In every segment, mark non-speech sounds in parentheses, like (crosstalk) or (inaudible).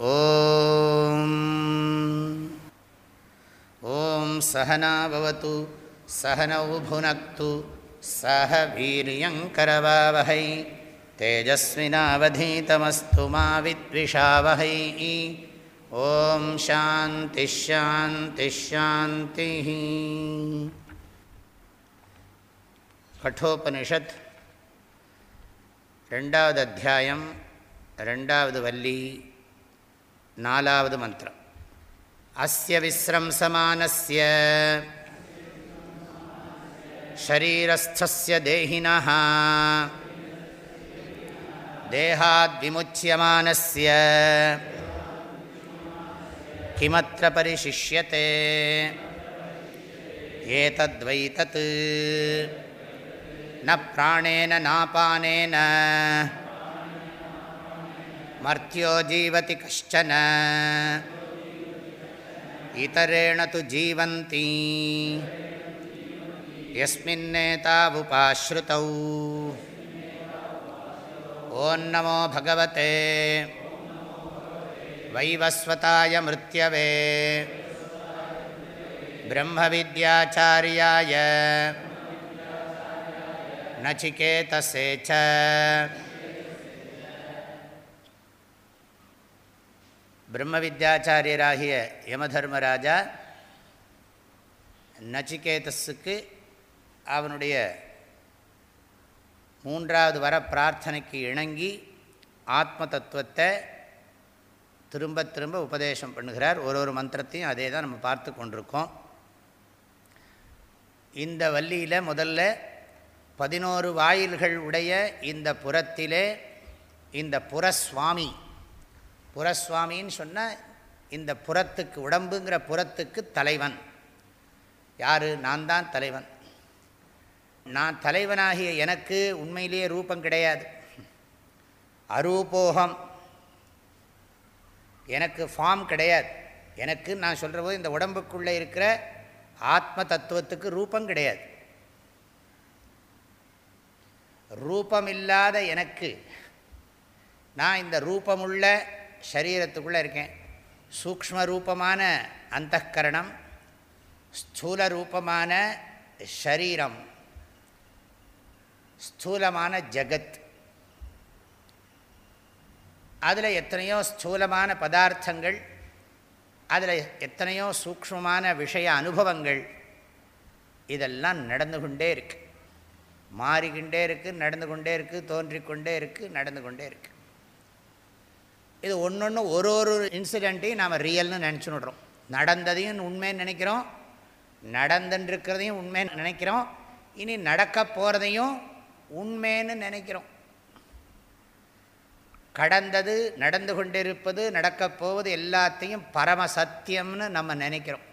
ॐ। सहना भवतु सहनौ भुनक्तु सह वीर्यङ्करवावहै तेजस्विनावधीतमस्तु माविद्विषावहै ॐ शान्तिशान्तिश्शान्तिः कठोपनिषत् रेण्डावदध्यायं रण्डावद्वल्ली நாலாவது மந்திரம் அஸ்ய விசிரம்சமானஸ்ய शरीरस्थस्य देहिनः देहाद्विमुच्यमानस्य किमत्र परिशिष्यते एतद्वै तत् न प्राणेन नापानेन मर्त्यो जीवति कश्चन इतरेण तु जीवन्ति यस्मिन्नेतावुपाश्रुतौ ॐ नमो भगवते वैवस्वताय मृत्यवे ब्रह्मविद्याचार्याय नचिकेतसे च பிரம்ம வித்யாச்சாரியராகிய யமதர்மராஜா நச்சிகேதஸுக்கு அவனுடைய மூன்றாவது வர பிரார்த்தனைக்கு இணங்கி ஆத்ம தத்துவத்தை திரும்ப திரும்ப உபதேசம் பண்ணுகிறார். ஒரு ஒரு மந்திரத்தையும் அதே தான் நம்ம பார்த்து கொண்டிருக்கோம். இந்த வள்ளியில் முதல்ல பதினோரு வாயில்கள் உடைய இந்த புறத்திலே இந்த புறஸ்வாமி புறஸ்வாமின்னு சொன்னால் இந்த புறத்துக்கு உடம்புங்கிற புறத்துக்கு தலைவன். யார்? நான் தான் தலைவன். நான் தலைவனாகிய எனக்கு உண்மையிலேயே ரூபம் கிடையாது. அரூபோகம். எனக்கு ஃபார்ம் கிடையாது. எனக்கு நான் சொல்கிற போது இந்த உடம்புக்குள்ளே இருக்கிற ஆத்ம தத்துவத்துக்கு ரூபம் கிடையாது. ரூபமில்லாத எனக்கு நான் இந்த ரூபமுள்ள சரீரத்துக்குள்ளே இருக்கேன். சூக்ம ரூபமான அந்தகரணம் ஸ்தூல ரூபமான ஷரீரம் ஸ்தூலமான ஜகத். அதில் எத்தனையோ ஸ்தூலமான பதார்த்தங்கள் அதில் எத்தனையோ சூக்மமான விஷய அனுபவங்கள் இதெல்லாம் நடந்து கொண்டே இருக்குது மாறிக்கிண்டே இருக்குது நடந்து கொண்டே இருக்குது தோன்றிக்கொண்டே இருக்குது நடந்து கொண்டே இருக்குது இது ஒன்று ஒன்று ஒரு ஒரு இன்சிடெண்ட்டையும் நாம் ரியல்னு நினச்சி விட்றோம் நடந்ததையும் உண்மைன்னு நினைக்கிறோம். நடந்துன்றிருக்கிறதையும் உண்மைன்னு நினைக்கிறோம். இனி நடக்க போகிறதையும் உண்மைன்னு நினைக்கிறோம். கடந்தது நடந்து கொண்டிருப்பது நடக்கப் போவது எல்லாத்தையும் பரம சத்தியம்னு நம்ம நினைக்கிறோம்.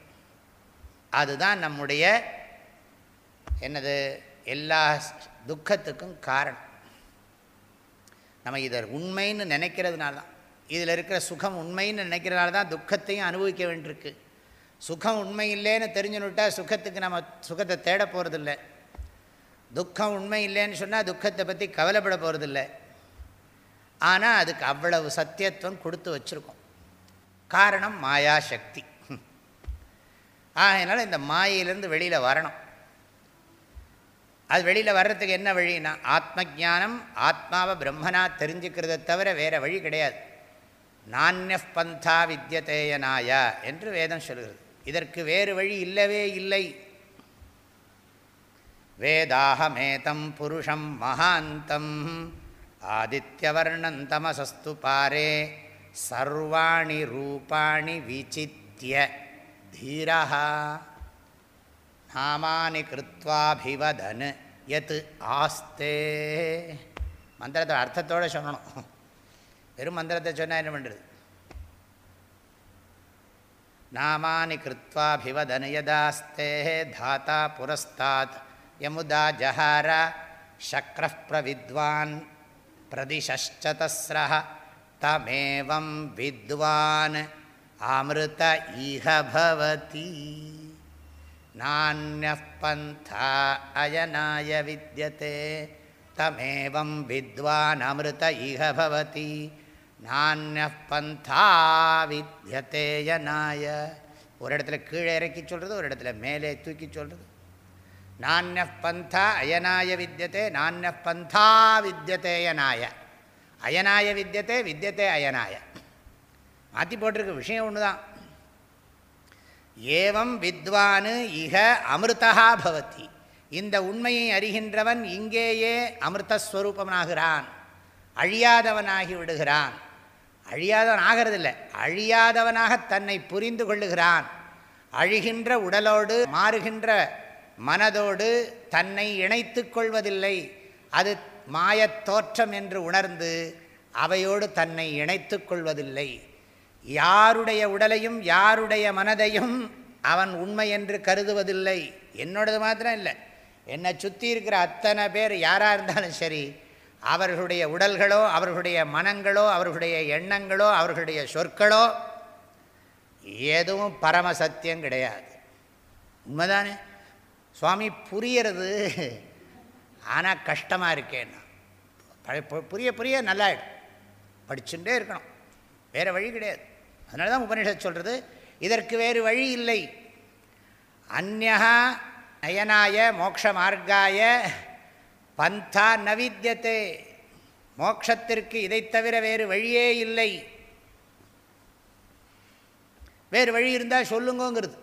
அதுதான் நம்முடைய என்னது எல்லா துக்கத்துக்கும் காரணம். நம்ம இதை உண்மைன்னு நினைக்கிறதுனால தான் இதில் இருக்கிற சுகம் உண்மைன்னு நினைக்கிறனால தான் துக்கத்தையும் அனுபவிக்க வேண்டியிருக்கு. சுகம் உண்மை இல்லைன்னு தெரிஞ்சுன்னுட்டா சுகத்துக்கு நம்ம சுகத்தை தேட போகிறதில்ல துக்கம் உண்மை இல்லைன்னு சொன்னால் துக்கத்தை பற்றி கவலைப்பட போகிறதில்ல ஆனால் அதுக்கு அவ்வளவு சத்தியத்துவம் கொடுத்து வச்சுருக்கோம். காரணம் மாயா சக்தி. அதனால் இந்த மாயிலேருந்து வெளியில் வரணும். அது வெளியில் வர்றதுக்கு என்ன வழின்னா ஆத்ம ஜானம் ஆத்மாவை பிரம்மனா தெரிஞ்சுக்கிறத தவிர வேறு வழி கிடையாது. நானிய பந்தா வித்தியதேயனாய என்று வேதம் சொல்கிறது. இதற்கு வேறு வழி இல்லவே இல்லை. வேதாஹமேதம் புருஷம் மகாந்தம். ஆதித்யவர்ணம் தமசஸ்து பாரே. சர்வாணி ரூபாணி விசித்திய தீரா நாமானி கிருத்வாபிவதன் எத் ஆஸ்தே. மந்திரத்தை அர்த்தத்தோடு சொல்லணும். வெறும் மந்திரத்தை சொன்னால் என்ன பண்ணுறது நாமானி கிருத்வாபிவதனயதாஸ்தே தாத்தா புரஸ்தாத் யமுதா ஜஹார சக்ர பிரவித்வான் பிரதிஷ்சதஸ்ர தமேவம் வித்வான் அமிர்த இஹ பவதி நானியः அயனாய வித்தியதே தமேவம் வித்வான் அமிர்த இஹ பவதி நானியः பந்தா வித்யதேயநாய ஒரு இடத்துல கீழே இறக்கி சொல்கிறது ஒரு இடத்துல மேலே தூக்கி சொல்கிறது நானிய பந்தா அயனாய வித்தியதே நானிய பந்தா வித்தியதேயனாய அயனாய வித்தியதே வித்தியதே அயனாய. மாற்றி போட்டிருக்கு விஷயம் ஒன்று தான் ஏவம் வித்வானு இக அமிர்தா பவதி. இந்த உண்மையை அறிகின்றவன் இங்கேயே அமிர்தஸ்வரூபனாகிறான். அழியாதவனாகி விடுகிறான். அழியாதவன் ஆகிறதில்லை. அழியாதவனாக தன்னை புரிந்து கொள்ளுகிறான். அழிகின்ற உடலோடு மாறுகின்ற மனதோடு தன்னை இணைத்து கொள்வதில்லை. அது மாயத் தோற்றம் என்று உணர்ந்து அவையோடு தன்னை இணைத்து கொள்வதில்லை. யாருடைய உடலையும் யாருடைய மனதையும் அவன் உண்மை என்று கருதுவதில்லை. என்னோடது மாத்திரம் இல்லை. என்னை சுற்றி இருக்கிற அத்தனை பேர் யாராக இருந்தாலும் சரி அவர்களுடைய உடல்களோ அவர்களுடைய மனங்களோ அவர்களுடைய எண்ணங்களோ அவர்களுடைய சொற்களோ எதுவும் பரமசத்தியம் கிடையாது. உண்மைதானே? சுவாமி புரியறது ஆனால் கஷ்டமாக இருக்கேன்னா. புரிய புரிய நல்லாயிடும். படிச்சுட்டே இருக்கணும். வேறு வழி கிடையாது. அதனால தான் உபனிஷத் சொல்கிறது இதற்கு வேறு வழி இல்லை. அந்நா நயனாய மோக்ஷ மார்க்காய பந்தா நவித்தியத்தே மோக்ஷத்திற்கு இதை தவிர வேறு வழியே இல்லை. வேறு வழி இருந்தால் சொல்லுங்கோங்கிறது.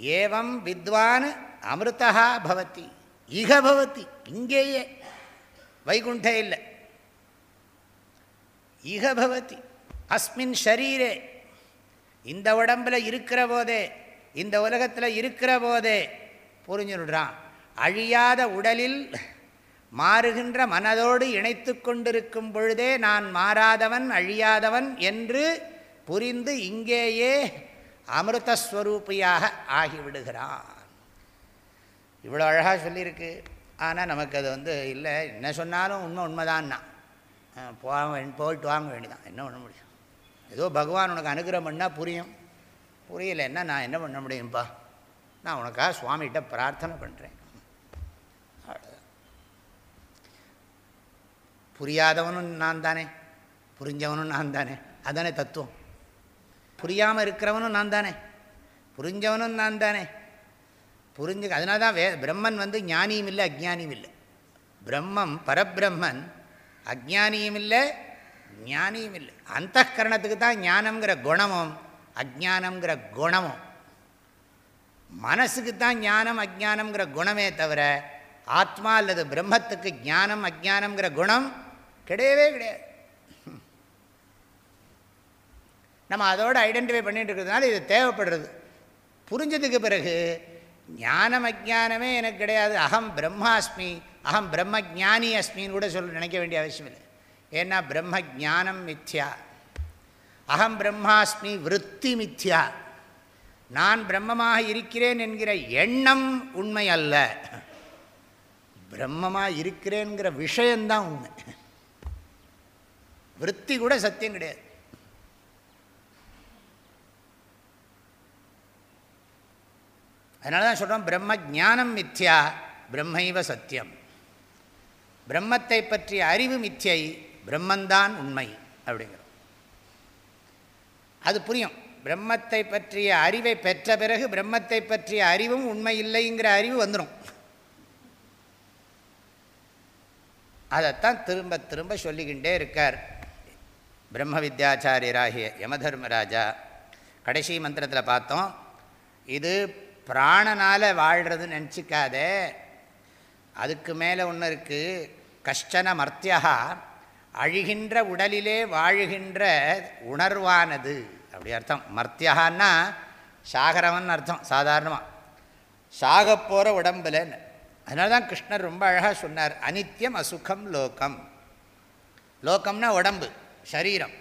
ஏவம் வித்வான் அமிர்தா பவதி. இக பவதி. இங்கேயே. வைகுண்ட இல்லை. இக பவதி. அஸ்மின் ஷரீரே. இந்த உடம்பில் இருக்கிற போதே இந்த உலகத்தில் இருக்கிற போதே புரிஞ்சுடுறான் அழியாத உடலில் மாறுகின்ற மனதோடு இணைத்து கொண்டிருக்கும் பொழுதே நான் மாறாதவன் அழியாதவன் என்று புரிந்து இங்கேயே அமிர்தஸ்வரூபியாக ஆகிவிடுகிறான். இவ்வளோ அழகாக சொல்லியிருக்கு. ஆனால் நமக்கு அது வந்து இல்லை. என்ன சொன்னாலும் உண்மை உண்மைதான்னா. போக போயிட்டு வாங்க வேண்டியதான் என்ன பண்ண முடியும்? ஏதோ பகவான் உனக்கு அனுகிரகம் பண்ணால் புரியும். புரியலைன்னா நான் என்ன பண்ண முடியும்ப்பா நான் உனக்காக சுவாமிகிட்ட பிரார்த்தனை பண்ணுறேன் புரியாதவனும் நான் தானே புரிஞ்சவனும் நான் தானே அதானே தத்துவம். புரியாமல் இருக்கிறவனும் நான் தானே புரிஞ்சவனும் நான் தானே புரிஞ்சு அதனால தான் வே பிரம்மன் வந்து ஞானியும் இல்லை அஜ்ஞானியும் இல்லை. பிரம்மம் பரபிரம்மன் அஜ்ஞானியும் இல்லை ஞானியும் இல்லை. அந்த கரணத்துக்கு தான் ஞானம்ங்கிற குணமும் அஜானம்ங்கிற குணமும். மனசுக்கு தான் ஞானம் அஜானம்ங்கிற குணமே தவிர ஆத்மா அல்லது பிரம்மத்துக்கு ஞானம் அஜானம்ங்கிற குணம் கிடையவே கிடையாது. நம்ம அதோடு ஐடென்டிஃபை பண்ணிட்டு இருக்கிறதுனால இது தேவைப்படுறது. புரிஞ்சதுக்கு பிறகு ஞானம் அஜானமே எனக்கு கிடையாது. அகம் பிரம்மாஸ்மி அகம் பிரம்ம ஜானி அஸ்மின்னு கூட சொல்ல நினைக்க வேண்டிய அவசியம் இல்லை. ஏன்னா பிரம்ம ஜானம் மித்யா. அகம் பிரம்மாஸ்மி விற்பி மித்யா. நான் பிரம்மமாக இருக்கிறேன் என்கிற எண்ணம் உண்மை அல்ல. பிரம்மமாக இருக்கிறேங்கிற விஷயந்தான் உண்மை. விற்பி கூட சத்தியம் கிடையாது. அதனால தான் சொல்கிறோம் பிரம்ம ஜானம் மித்யா பிரம்மைவ சத்தியம். பிரம்மத்தை பற்றிய அறிவு மித்தியை பிரம்மந்தான் உண்மை அப்படிங்கிறோம். அது புரியும். பிரம்மத்தை பற்றிய அறிவை பெற்ற பிறகு பிரம்மத்தை பற்றிய அறிவும் உண்மை இல்லைங்கிற அறிவு வந்துடும் அதைத்தான் திரும்ப திரும்ப சொல்லிக்கிட்டே இருக்கார். பிரம்ம வித்யாச்சாரியராகிய யமதர்மராஜா கடைசி மந்திரத்தில் பார்த்தோம் இது பிராணனால் வாழ்கிறதுன்னு நினச்சிக்காதே. அதுக்கு மேலே ஒன்று இருக்குது கஷ்டன மர்த்தியா அழிகின்ற உடலிலே வாழுகின்ற உணர்வானது. அப்படி அர்த்தம். மர்த்தியான்னா சாகரவன் அர்த்தம் சாதாரணமாக சாக போகிற உடம்புல அதனால தான் கிருஷ்ணர் ரொம்ப அழகாக சொன்னார் அனித்யம் அசுகம் லோகம். லோகம்னா உடம்பு. சரீரம்.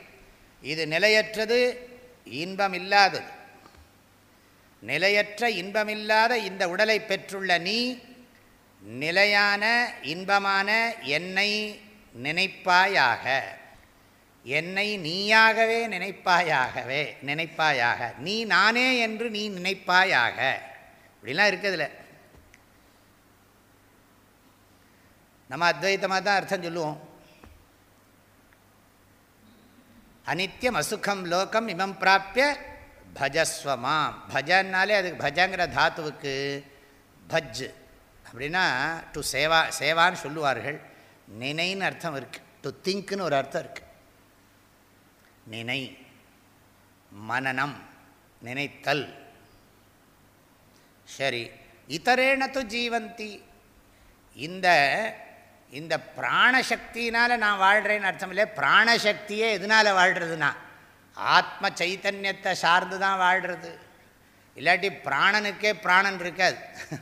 இது நிலையற்றது இன்பம் இல்லாதது நிலையற்ற இன்பமில்லாத இந்த உடலை பெற்றுள்ள நீ நிலையான இன்பமான என்னை நினைப்பாயாக. என்னை நீயாகவே நினைப்பாயாகவே நினைப்பாயாக. நீ நானே என்று நீ நினைப்பாயாக. இப்படிலாம் இருக்குதுல்ல நம்ம அத்வைத்தமாக தான் அர்த்தம் சொல்லுவோம். அனித்யம் அசுகம் லோகம் இமம் பிராப்பிய பஜஸ்வமாம். பஜன்னாலே அதுக்கு பஜங்கிற தாத்துவுக்கு பஜ். அப்படின்னா டு சேவா சேவான்னு சொல்லுவார்கள். நினைன்னு அர்த்தம் இருக்குது டு திங்க்னு ஒரு அர்த்தம் இருக்குது நினை மனநம் நினைத்தல். சரி இதரேன து ஜீவந்தி. இந்த இந்த பிராணசக்தினால் நான் வாழ்கிறேன்னு அர்த்தம் இல்லை. பிராணசக்தியே எதனால் வாழ்கிறதுனா ஆத்ம சைத்தன்யத்தை சார்ந்து தான் வாழ்கிறது இல்லாட்டி பிராணனுக்கே பிராணன் இருக்காது. (laughs)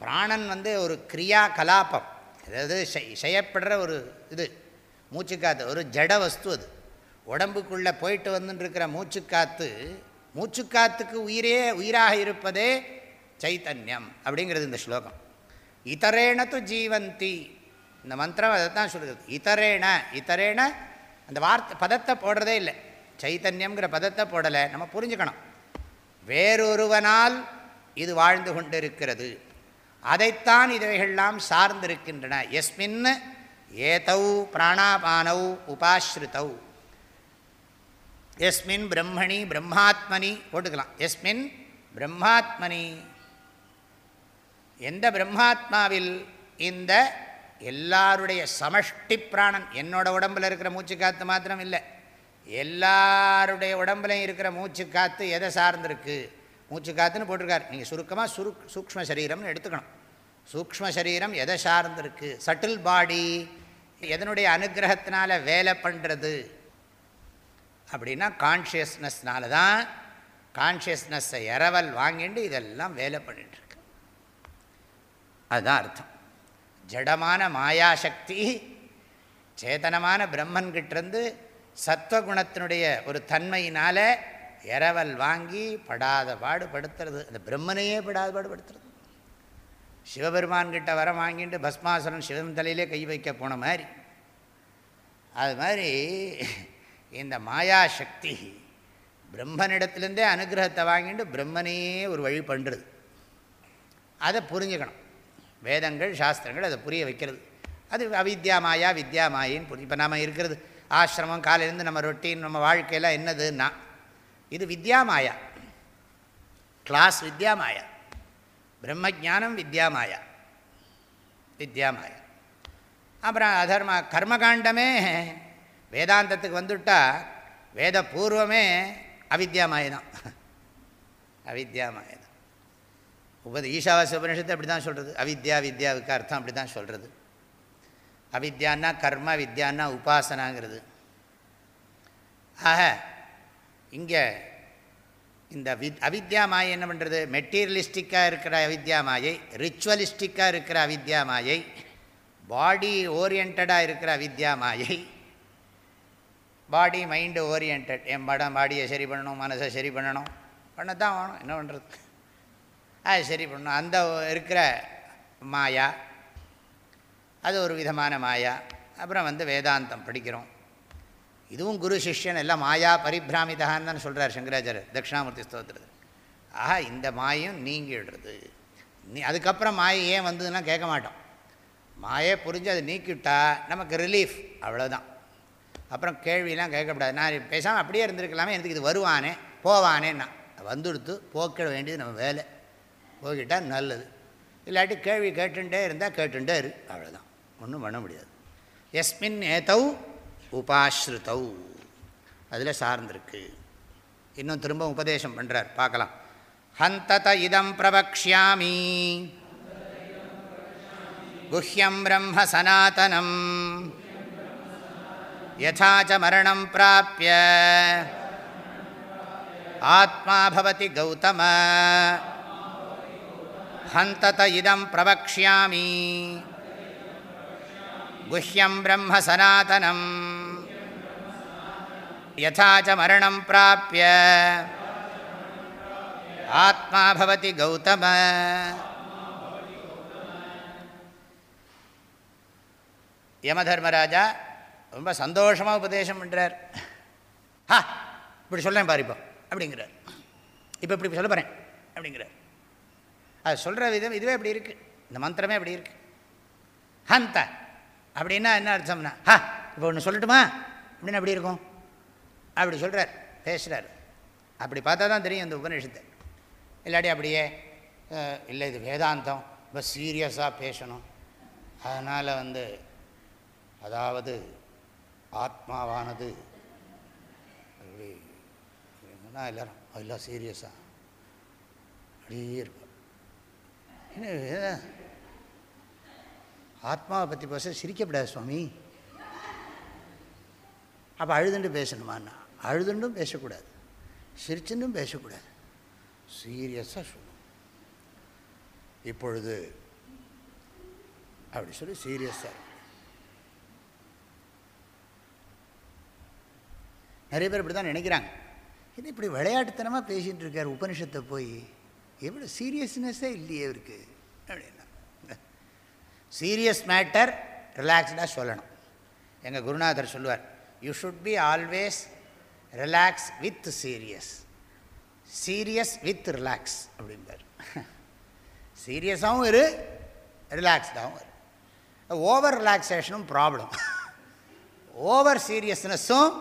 பிராணன் வந்து ஒரு கிரியா கலாபம். அதாவது செய்யப்படுற ஒரு இது. மூச்சுக்காத்து ஒரு ஜட வஸ்து அது. உடம்புக்குள்ளே போயிட்டு வந்துட்டுருக்கிற மூச்சுக்காத்து மூச்சுக்காத்துக்கு உயிரே உயிராக இருப்பதே சைத்தன்யம் அப்படிங்கிறது இந்த ஸ்லோகம். இதரேணத்து ஜீவந்தி இந்த மந்திரம் அதை தான் சொல்லுது இதரேன இதரேன அந்த வார்த்தை பதத்தை போடுறதே இல்லை. சைத்தன்யம்ங்கிற பதத்தை போடலை. நம்ம புரிஞ்சுக்கணும். வேறொருவனால் இது வாழ்ந்து கொண்டிருக்கிறது. அதைத்தான் இவைகள்லாம் சார்ந்திருக்கின்றன. எஸ்மின் ஏதௌ பிராணாபானௌ உபாஸ்ருதௌ. எஸ்மின் பிரம்மணி பிரம்மாத்மனி போட்டுக்கலாம். எஸ்மின் பிரம்மாத்மனி. எந்த பிரம்மாத்மாவில் இந்த எல்லாருடைய சமஷ்டி பிராணன் என்னோட உடம்பில் இருக்கிற மூச்சு காற்று மாத்திரம் இல்லை. எல்லாருடைய உடம்புலையும் இருக்கிற மூச்சு காற்று எதை சார்ந்திருக்கு? மூச்சு காற்றுன்னு போட்டிருக்கார். நீங்கள் சுருக்கமாக சுரு சூக்ம சரீரம்னு எடுத்துக்கணும். சூக்ம சரீரம் எதை சார்ந்திருக்கு? சட்டில் பாடி எதனுடைய அனுகிரகத்தினால வேலை பண்ணுறது அப்படின்னா கான்ஷியஸ்னஸ்னால தான் கான்ஷியஸ்னஸ்ஸை இரவல் வாங்கிட்டு இதெல்லாம் வேலை பண்ணிட்டுருக்கு அதுதான் அர்த்தம். ஜடமான மாயாசக்தி சேதனமான பிரம்மன்கிட்டேருந்து சத்வகுணத்தினுடைய ஒரு தன்மையினால் இரவல் வாங்கி படாத பாடுபடுத்துறது அந்த பிரம்மனையே படாத பாடுபடுத்துறது சிவபெருமான்கிட்ட வர வாங்கிட்டு பஸ்மாசுரன் சிவன் தலையிலே கை வைக்க போன மாதிரி. அது மாதிரி இந்த மாயாசக்தி பிரம்மனிடத்துலேருந்தே அனுகிரகத்தை வாங்கிட்டு பிரம்மனையே ஒரு வழி பண்ணுறது அதை புரிஞ்சுக்கணும். வேதங்கள் சாஸ்திரங்கள் அதை புரிய வைக்கிறது. அது அவித்யா மாயா வித்யா மாயின்னு புரிய இப்போ நம்ம இருக்கிறது. ஆசிரமம் காலையிலேருந்து நம்ம ரொட்டீன் நம்ம வாழ்க்கையெல்லாம் என்னதுன்னா இது வித்யா மாயா. கிளாஸ் வித்யா மாயா. பிரம்மஜானம் வித்யா மாயா. வித்யா மாயா. அப்புறம் அதர்ம கர்மகாண்டமே வேதாந்தத்துக்கு வந்துவிட்டா வேத பூர்வமே அவித்யா மாயதான். அவித்யா மாயதான். உபத ஈஷாவாச உபனிஷத்தை அப்படி தான் சொல்கிறது அவித்யா வித்யாவுக்கு அர்த்தம் அப்படி தான் சொல்கிறது அவித்யான்னா கர்ம வித்யான்னா உபாசனாங்கிறது. ஆக இங்கே இந்த வித் அவித்யா மாயை என்ன பண்ணுறது மெட்டீரியலிஸ்டிக்காக இருக்கிற அவித்யா மாயை ரிச்சுவலிஸ்டிக்காக இருக்கிற அவித்யா மாயை பாடி ஓரியன்டாக இருக்கிற அவித்யா மாயை பாடி மைண்டு ஓரியன்ட் என் படம் பாடியை சரி பண்ணணும் மனசை சரி பண்ணணும் பண்ணத்தான் வேணும் என்ன பண்ணுறது அது சரி பண்ணணும் அந்த இருக்கிற மாயா அது ஒரு விதமான மாயா. அப்புறம் வந்து வேதாந்தம் படிக்கிறோம். இதுவும் குரு சிஷ்யன் எல்லாம் மாயா பரிபிராமிதான்னு தான் சொல்கிறார் சங்கராச்சாரர் தட்சிணாமூர்த்தி ஸ்தோத்திரத்தில். ஆஹா இந்த மாயும் நீங்கிடுறது நீ அதுக்கப்புறம் மாயை ஏன் வந்ததுன்னா கேட்க மாட்டோம். மாயை புரிஞ்சு அதை நீக்கிவிட்டா நமக்கு ரிலீஃப் அவ்வளோதான் அப்புறம் கேள்வியெலாம் கேட்கக்கூடாது. நான் பேசாமல் அப்படியே இருந்திருக்கலாமே எனக்கு இது வருவானே போவானேன்னா. வந்துடுத்து போக்கிட வேண்டியது நம்ம வேலை. போய்கிட்டால் நல்லது. இல்லாட்டி கேள்வி கேட்டுட்டே இருந்தால் கேட்டுட்டே இரு. அவ்வளோதான் ஒன்றும் பண்ண முடியாது. எஸ்மின் ஏதௌ உபாஸ்ருதௌ. அதில் சார்ந்திருக்கு. இன்னும் திரும்ப உபதேசம் பண்ணுறார் பார்க்கலாம். ஹந்தத இதம் பிரவக்ஷாமி குஹ்யம் பிரம்ம சனாதனம். யதாச்ச மரணம் பிராப்பிய ஆத்மா பவதி கௌதம. ஹந்தத இதம் பிரவக்ஷாமி குஹ்யம் பிரம்ம சனாதனம் யதாச்ச மரணம் பிராபிய ஆத்மா பவதி கௌதம யமதர்மராஜா ரொம்ப சந்தோஷமாக உபதேசம் பண்ணுறார் ஹா இப்படி சொல்லேன் பாரு இப்போ. அப்படிங்கிறார். இப்போ இப்படி சொல்ல போகிறேன் அப்படிங்கிறார். அது சொல்கிற விதம் இதுவே இப்படி இருக்குது இந்த மந்திரமே அப்படி இருக்குது ஹந்த. அப்படின்னா என்ன அர்த்தம்னா ஹா இப்போ ஒன்று சொல்லட்டுமா? அப்படின்னு அப்படி இருக்கும்? அப்படி சொல்கிறார் பேசுகிறார் அப்படி பார்த்தா தான் தெரியும் இந்த உபநிஷத்தை. இல்லாட்டி அப்படியே இல்லை இது வேதாந்தம். ரொம்ப சீரியஸாக பேசணும். அதனால் வந்து அதாவது ஆத்மாவானது. அப்படி என்னன்னா எல்லோரும் எல்லாம் சீரியஸாக அப்படியே இருக்கும். ஆத்மாவை பற்றி பேச சிரிக்கப்படாது சுவாமி. அப்போ அழுதுண்டு பேசணுமாண்ணா? அழுதுண்டும் பேசக்கூடாது. சிரிச்சுண்டும் பேசக்கூடாது. சீரியஸாக சொல்லணும் இப்பொழுது அப்படி சொல்லி சீரியஸாக நிறைய பேர் இப்படி தான் நினைக்கிறாங்க. இது இப்படி விளையாட்டுத்தனமாக பேசிகிட்டு இருக்கார்? உபனிஷத்தை போய் எவ்வளோ சீரியஸ்னஸ்ஸே இல்லையே இருக்கு அப்படின்னா சீரியஸ் மேட்டர் ரிலாக்ஸ்டாக சொல்லணும். எங்கள் குருநாதர் சொல்லுவார் you should be always relax with serious serious with relax அப்படிம்பார். சீரியஸாகவும் இரு ரிலாக்ஸ்டாகவும் இரு. ஓவர் ரிலாக்ஸேஷனும் ப்ராப்ளம் ஓவர் சீரியஸ்னஸும்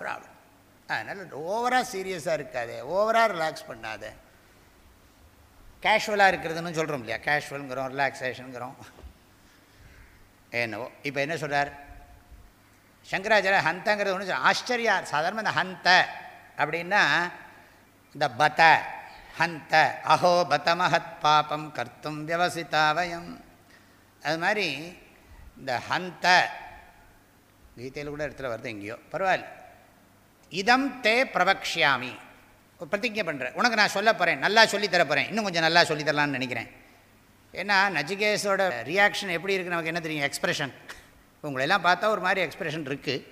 ப்ராப்ளம் அதனால் ஓவராக சீரியஸாக இருக்காது ஓவராக ரிலாக்ஸ் பண்ணாத. கேஷுவலாக இருக்கிறதுன்னு சொல்கிறோம் இல்லையா? கேஷுவலுங்கிறோம் ரிலாக்ஸேஷனுங்கிறோம் என்னவோ இப்போ என்ன சொல்கிறார் சங்கராச்சாரிய ஹந்தங்கிறது ஒன்று ஆச்சரியா சாதாரணமாக இந்த ஹந்த அப்படின்னா இந்த பத ஹந்த அஹோ பதமஹத் பாபம் கர்த்தும் வியவசிதாவயம். அது மாதிரி இந்த ஹந்த கீதையில் கூட இடத்துல வருது எங்கேயோ. பரவாயில்ல. இதம் தே பிரபக்ஷாமி பிரதிஜை பண்ணுறேன் உனக்கு நான் சொல்ல போகிறேன் நல்லா சொல்லித்தர போகிறேன் இன்னும் கொஞ்சம் நல்லா சொல்லித்தரலான்னு நினைக்கிறேன். ஏன்னா நஜிகேஸோட ரியாக்ஷன் எப்படி இருக்குது நமக்கு என்ன தெரியும்? எக்ஸ்ப்ரெஷன் உங்களெல்லாம் பார்த்தா ஒரு மாதிரி எக்ஸ்ப்ரெஷன் இருக்குது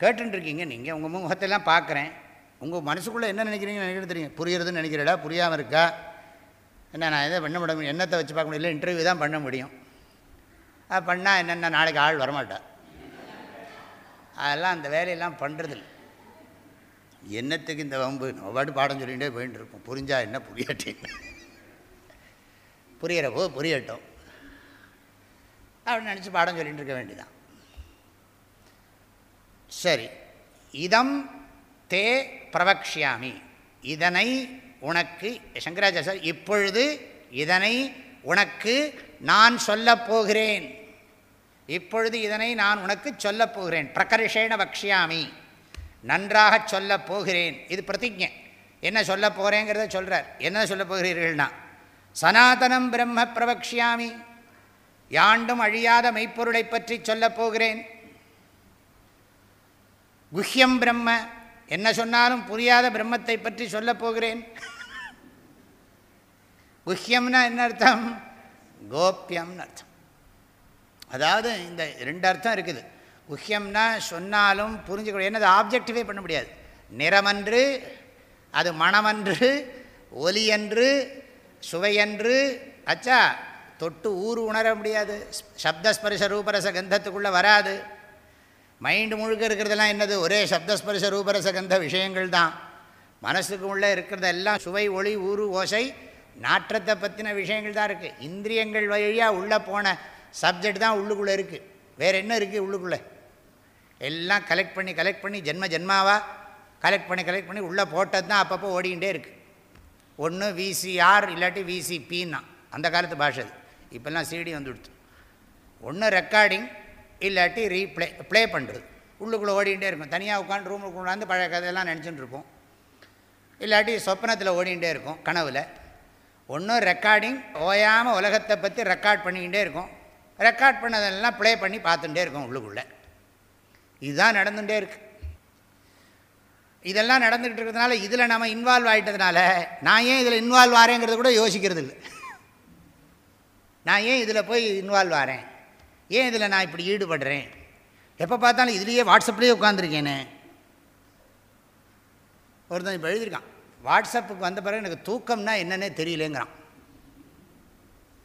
கேட்டுருக்கீங்க நீங்கள் உங்கள் முகத்தெல்லாம் பார்க்குறேன். உங்கள் மனசுக்குள்ளே என்ன நினைக்கிறீங்கன்னு நினைக்கிறது தெரியும்? புரியுறதுன்னு நினைக்கிறடா. புரியாமல் இருக்கா? என்ன நான் எதை பண்ண முடியும்? என்னத்தை வச்சு பார்க்க முடியல இன்டர்வியூ தான் பண்ண முடியும். அது பண்ணால் என்னென்ன நாளைக்கு ஆள் வரமாட்டா. அதெல்லாம் அந்த வேலையெல்லாம் பண்ணுறதில்ல என்னத்துக்கு இந்த வம்பு? நம்ம பாட்டு பாடம் சொல்லிகிட்டே போயின்னு இருப்போம். புரிஞ்சால் என்ன? புரியாட்டின்னு புரியிறப்போ புரியட்டும். அப்படின்னு நினச்சி பாடம் சொல்லிகிட்டு இருக்க வேண்டியதான் சரி. இதம் தே பிரவக்ஷியாமி. இதனை உனக்கு சங்கராச்சாரிய இப்பொழுது இதனை உனக்கு நான் சொல்லப் போகிறேன். இப்பொழுது இதனை நான் உனக்கு சொல்லப் போகிறேன். பிரகர்ஷேண வக்ஷியாமி. நன்றாக சொல்லப் போகிறேன். இது பிரதிஜை. என்ன சொல்ல போகிறேங்கிறத சொல்கிறார் என்ன சொல்ல போகிறீர்கள்னா சனாதனம் பிரம்ம பிரவக்ஷியாமி. யாண்டும் அழியாத மெய்ப்பொருளை பற்றி சொல்லப் போகிறேன். குஹ்யம் பிரம்ம. என்ன சொன்னாலும் புரியாத பிரம்மத்தை பற்றி சொல்லப் போகிறேன். குஹ்யம்னா என்ன அர்த்தம்? கோப்பியம்னு அர்த்தம். அதாவது இந்த ரெண்டு அர்த்தம் இருக்குது. குஹ்யம்னா சொன்னாலும் புரிஞ்சுக்கணும். என்னது? ஆப்ஜெக்டிஃபை பண்ண முடியாது. நிறமன்று அது மணமன்று ஒலியன்று சுவையன்று அச்சா தொட்டு ஊர் உணர முடியாது. சப்தஸ்பரிச ரூபரச கந்தத்துக்குள்ளே வராது. மைண்டு முழுக்க இருக்கிறதெல்லாம் என்னது? ஒரே சப்தஸ்பரிச ரூபரச கந்த விஷயங்கள் தான். மனசுக்கு உள்ளே இருக்கிறதெல்லாம் சுவை ஒளி ஊறு ஓசை நாற்றத்தை பற்றின விஷயங்கள் தான் இருக்குது இந்திரியங்கள் வழியாக உள்ளே போன சப்ஜெக்ட் தான் உள்ளுக்குள்ளே இருக்குது வேறு என்ன இருக்குது உள்ளுக்குள்ளே? எல்லாம் கலெக்ட் பண்ணி கலெக்ட் பண்ணி ஜென்ம ஜென்மாவாக கலெக்ட் பண்ணி கலெக்ட் பண்ணி உள்ளே போட்டது தான் அப்பப்போ ஓடிக்கிட்டே இருக்குது ஒன்று விசிஆர் இல்லாட்டி விசிபின்னா அந்த காலத்து பாஷை அது. இப்போல்லாம் சிடி வந்து கொடுத்து. ஒன்று ரெக்கார்டிங் இல்லாட்டி ரீப்ளே ப்ளே பண்ணுறது உள்ளுக்குள்ளே ஓடிக்கிட்டே இருக்கும். தனியாக உட்காந்து ரூமுக்கு கொண்டாந்து பழைய கதையெல்லாம் நினச்சிட்டு இருப்போம். இல்லாட்டி சொப்னத்தில் ஓடிக்கிட்டே இருக்கும் கனவில். ஒன்றும் ரெக்கார்டிங் ஓயாமல் உலகத்தை பற்றி ரெக்கார்ட் பண்ணிக்கிட்டே இருக்கும். ரெக்கார்ட் பண்ணதெல்லாம் ப்ளே பண்ணி பார்த்துட்டே இருக்கும் உள்ளுக்குள்ளே. இதுதான் நடந்துகிட்டே இருக்கு. இதெல்லாம் நடந்துகிட்டு இருக்கிறதுனால இதில் நம்ம இன்வால்வ் ஆகிட்டதுனால நான் ஏன் இதில் இன்வால்வ் ஆகிறேங்கிறத கூட யோசிக்கிறது இல்லை. நான் ஏன் இதில் போய் இன்வால்வ் ஆகிறேன் ஏன் இதில் நான் இப்படி ஈடுபடுறேன்? எப்போ பார்த்தாலும் இதுலேயே வாட்ஸ்அப்லேயே உட்காந்துருக்கேனே ஒருத்தன் இப்போ எழுதியிருக்கான். வாட்ஸ்அப்புக்கு வந்த பிறகு எனக்கு தூக்கம்னா என்னன்னே தெரியலேங்கிறான்.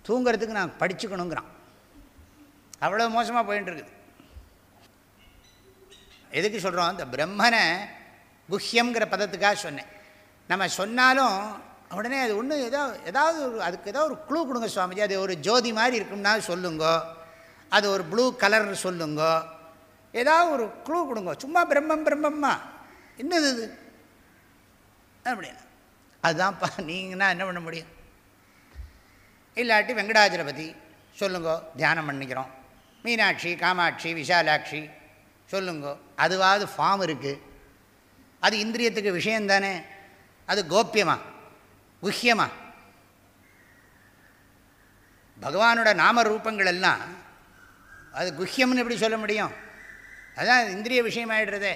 தூங்கிறதுக்கு நான் படிச்சுக்கணுங்கிறான். அவ்வளோ மோசமாக போயின்ட்டுருக்குது எதுக்கு சொல்கிறோம் இந்த பிரம்மனை குஹ்யங்கிற பதத்துக்காக சொன்னேன். நம்ம சொன்னாலும் உடனே அது ஒன்று ஏதோ ஏதாவது ஒரு அதுக்கு ஏதோ ஒரு க்ளூ கொடுங்க சுவாமிஜி. அது ஒரு ஜோதி மாதிரி இருக்கும்னா சொல்லுங்கோ. அது ஒரு ப்ளூ கலர் சொல்லுங்கோ. ஏதாவது ஒரு க்ளூ கொடுங்க. சும்மா பிரம்மம் பிரம்மம்மா. என்னது இது? அப்படின்னா. அதுதான்ப்பா நீங்கன்னா என்ன பண்ண முடியும்? இல்லாட்டி வெங்கடாஜலபதி சொல்லுங்கோ. தியானம் பண்ணிக்கிறோம். மீனாட்சி காமாட்சி விஷாலாட்சி சொல்லுங்கோ. அதுவாவது ஃபார்ம் இருக்குது அது இந்திரியத்துக்கு விஷயம் தானே அது கோப்பியமா குஹ்யமா? பகவானோட நாம ரூபங்கள் எல்லாம் அது குஹ்யம்னு எப்படி சொல்ல முடியும்? அதுதான் இந்திரிய விஷயமாயிடுறதே.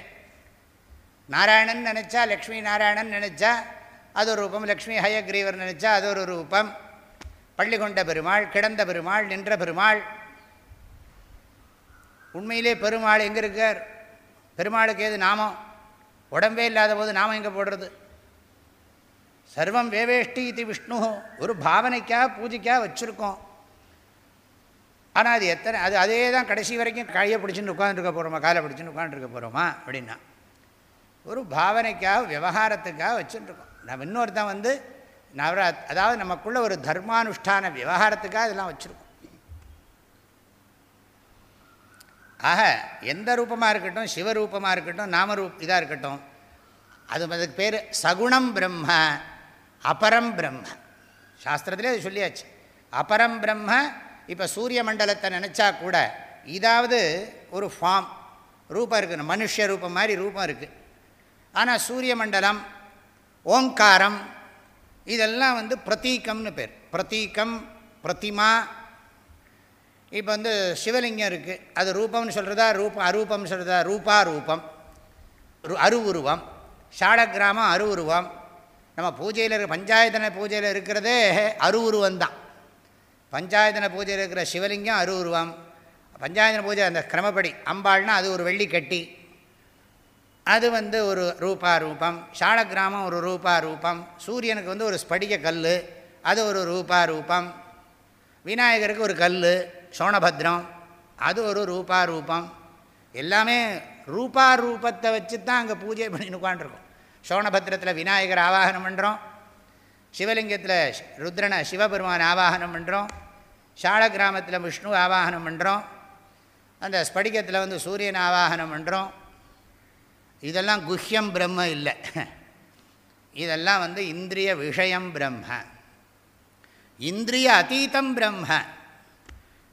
நாராயணன் நினச்சா லக்ஷ்மி நாராயணன் நினச்சா அது ஒரு ரூபம் லக்ஷ்மி ஹயக்ரீவர் நினச்சா அது ஒரு ரூபம். பள்ளி கொண்ட பெருமாள் கிடந்த பெருமாள் நின்ற பெருமாள் உண்மையிலே பெருமாள் எங்கே இருக்கார்? பெருமாளுக்கு ஏது நாமம்? உடம்பே இல்லாத போது நாமம் எங்கே போடுறது? சர்வம் வேவேஷ்டி இது விஷ்ணு ஒரு பாவனைக்காக பூஜைக்காக வச்சுருக்கோம். ஆனால் அது எத்தனை அது அதே தான் கடைசி வரைக்கும் கையை பிடிச்சின்னு உட்காந்துருக்க போகிறோமா காலை பிடிச்சின்னு உட்காந்துருக்க போகிறோமா அப்படின்னா. ஒரு பாவனைக்காக விவகாரத்துக்காக வச்சுட்டுருக்கோம் நம்ம இன்னொருத்தன் வந்து நவராத் அதாவது நமக்குள்ள ஒரு தர்மானுஷ்டான விவகாரத்துக்காக இதெல்லாம் வச்சுருக்கோம். ஆக எந்த ரூபமாக இருக்கட்டும் சிவரூபமாக இருக்கட்டும் நாமரூப் இதாக இருக்கட்டும். அது அதுக்கு பேர் சகுணம் பிரம்ம அபரம் பிரம்ம. சாஸ்திரத்திலே அது சொல்லியாச்சு. அபரம் பிரம்ம இப்போ சூரிய மண்டலத்தை நினச்சா கூட இதாவது ஒரு ஃபார்ம் ரூபம் இருக்குது மனுஷ ரூபம் மாதிரி ரூபம் இருக்குது ஆனால் சூரிய மண்டலம் ஓங்காரம் இதெல்லாம் வந்து பிரதீக்கம்னு பேர். பிரதீக்கம் பிரதிமா இப்போ வந்து சிவலிங்கம் இருக்குது அது ரூபம்னு சொல்கிறதா ரூபம் அரூபம்னு சொல்கிறதா ரூபா ரூபம் அருவுருவம். சாலக்கிராமம் அருவுருவம். நம்ம பூஜையில் இருக்க பஞ்சாயத்தன பூஜையில் இருக்கிறதே அருவுருவம் தான் பஞ்சாயத்தன பூஜையில் இருக்கிற சிவலிங்கம் அருவுருவம். பஞ்சாயத்தன பூஜை அந்த கிரமப்படி. அம்பாள்னா அது ஒரு வெள்ளி கட்டி அது வந்து ஒரு ரூபா ரூபம் சாலக்கிராமம் ஒரு ரூபா ரூபம் சூரியனுக்கு வந்து ஒரு ஸ்படிக கல் அது ஒரு ரூபா ரூபம் விநாயகருக்கு ஒரு கல் சோணபத்ரம் அது ஒரு ரூபா ரூபம் எல்லாமே ரூபா ரூபத்தை வச்சு தான் அங்கே பூஜை பண்ணின்னு உட்காண்ட்ருக்கோம் சோணபத்திரத்தில் விநாயகர் ஆவாகனம் பண்ணுறோம் சிவலிங்கத்தில் ருத்ரனை சிவபெருமான் ஆவாகனம் பண்ணுறோம் சால கிராமத்தில் விஷ்ணு ஆவாகனம் பண்ணுறோம் அந்த ஸ்படிகத்தில் வந்து சூரியன் ஆவாகனம் பண்ணுறோம் இதெல்லாம் குஹ்யம் பிரம்ம இல்லை. இதெல்லாம் வந்து இந்திரிய விஷயம் பிரம்ம. இந்திரிய அத்தீதம் பிரம்ம.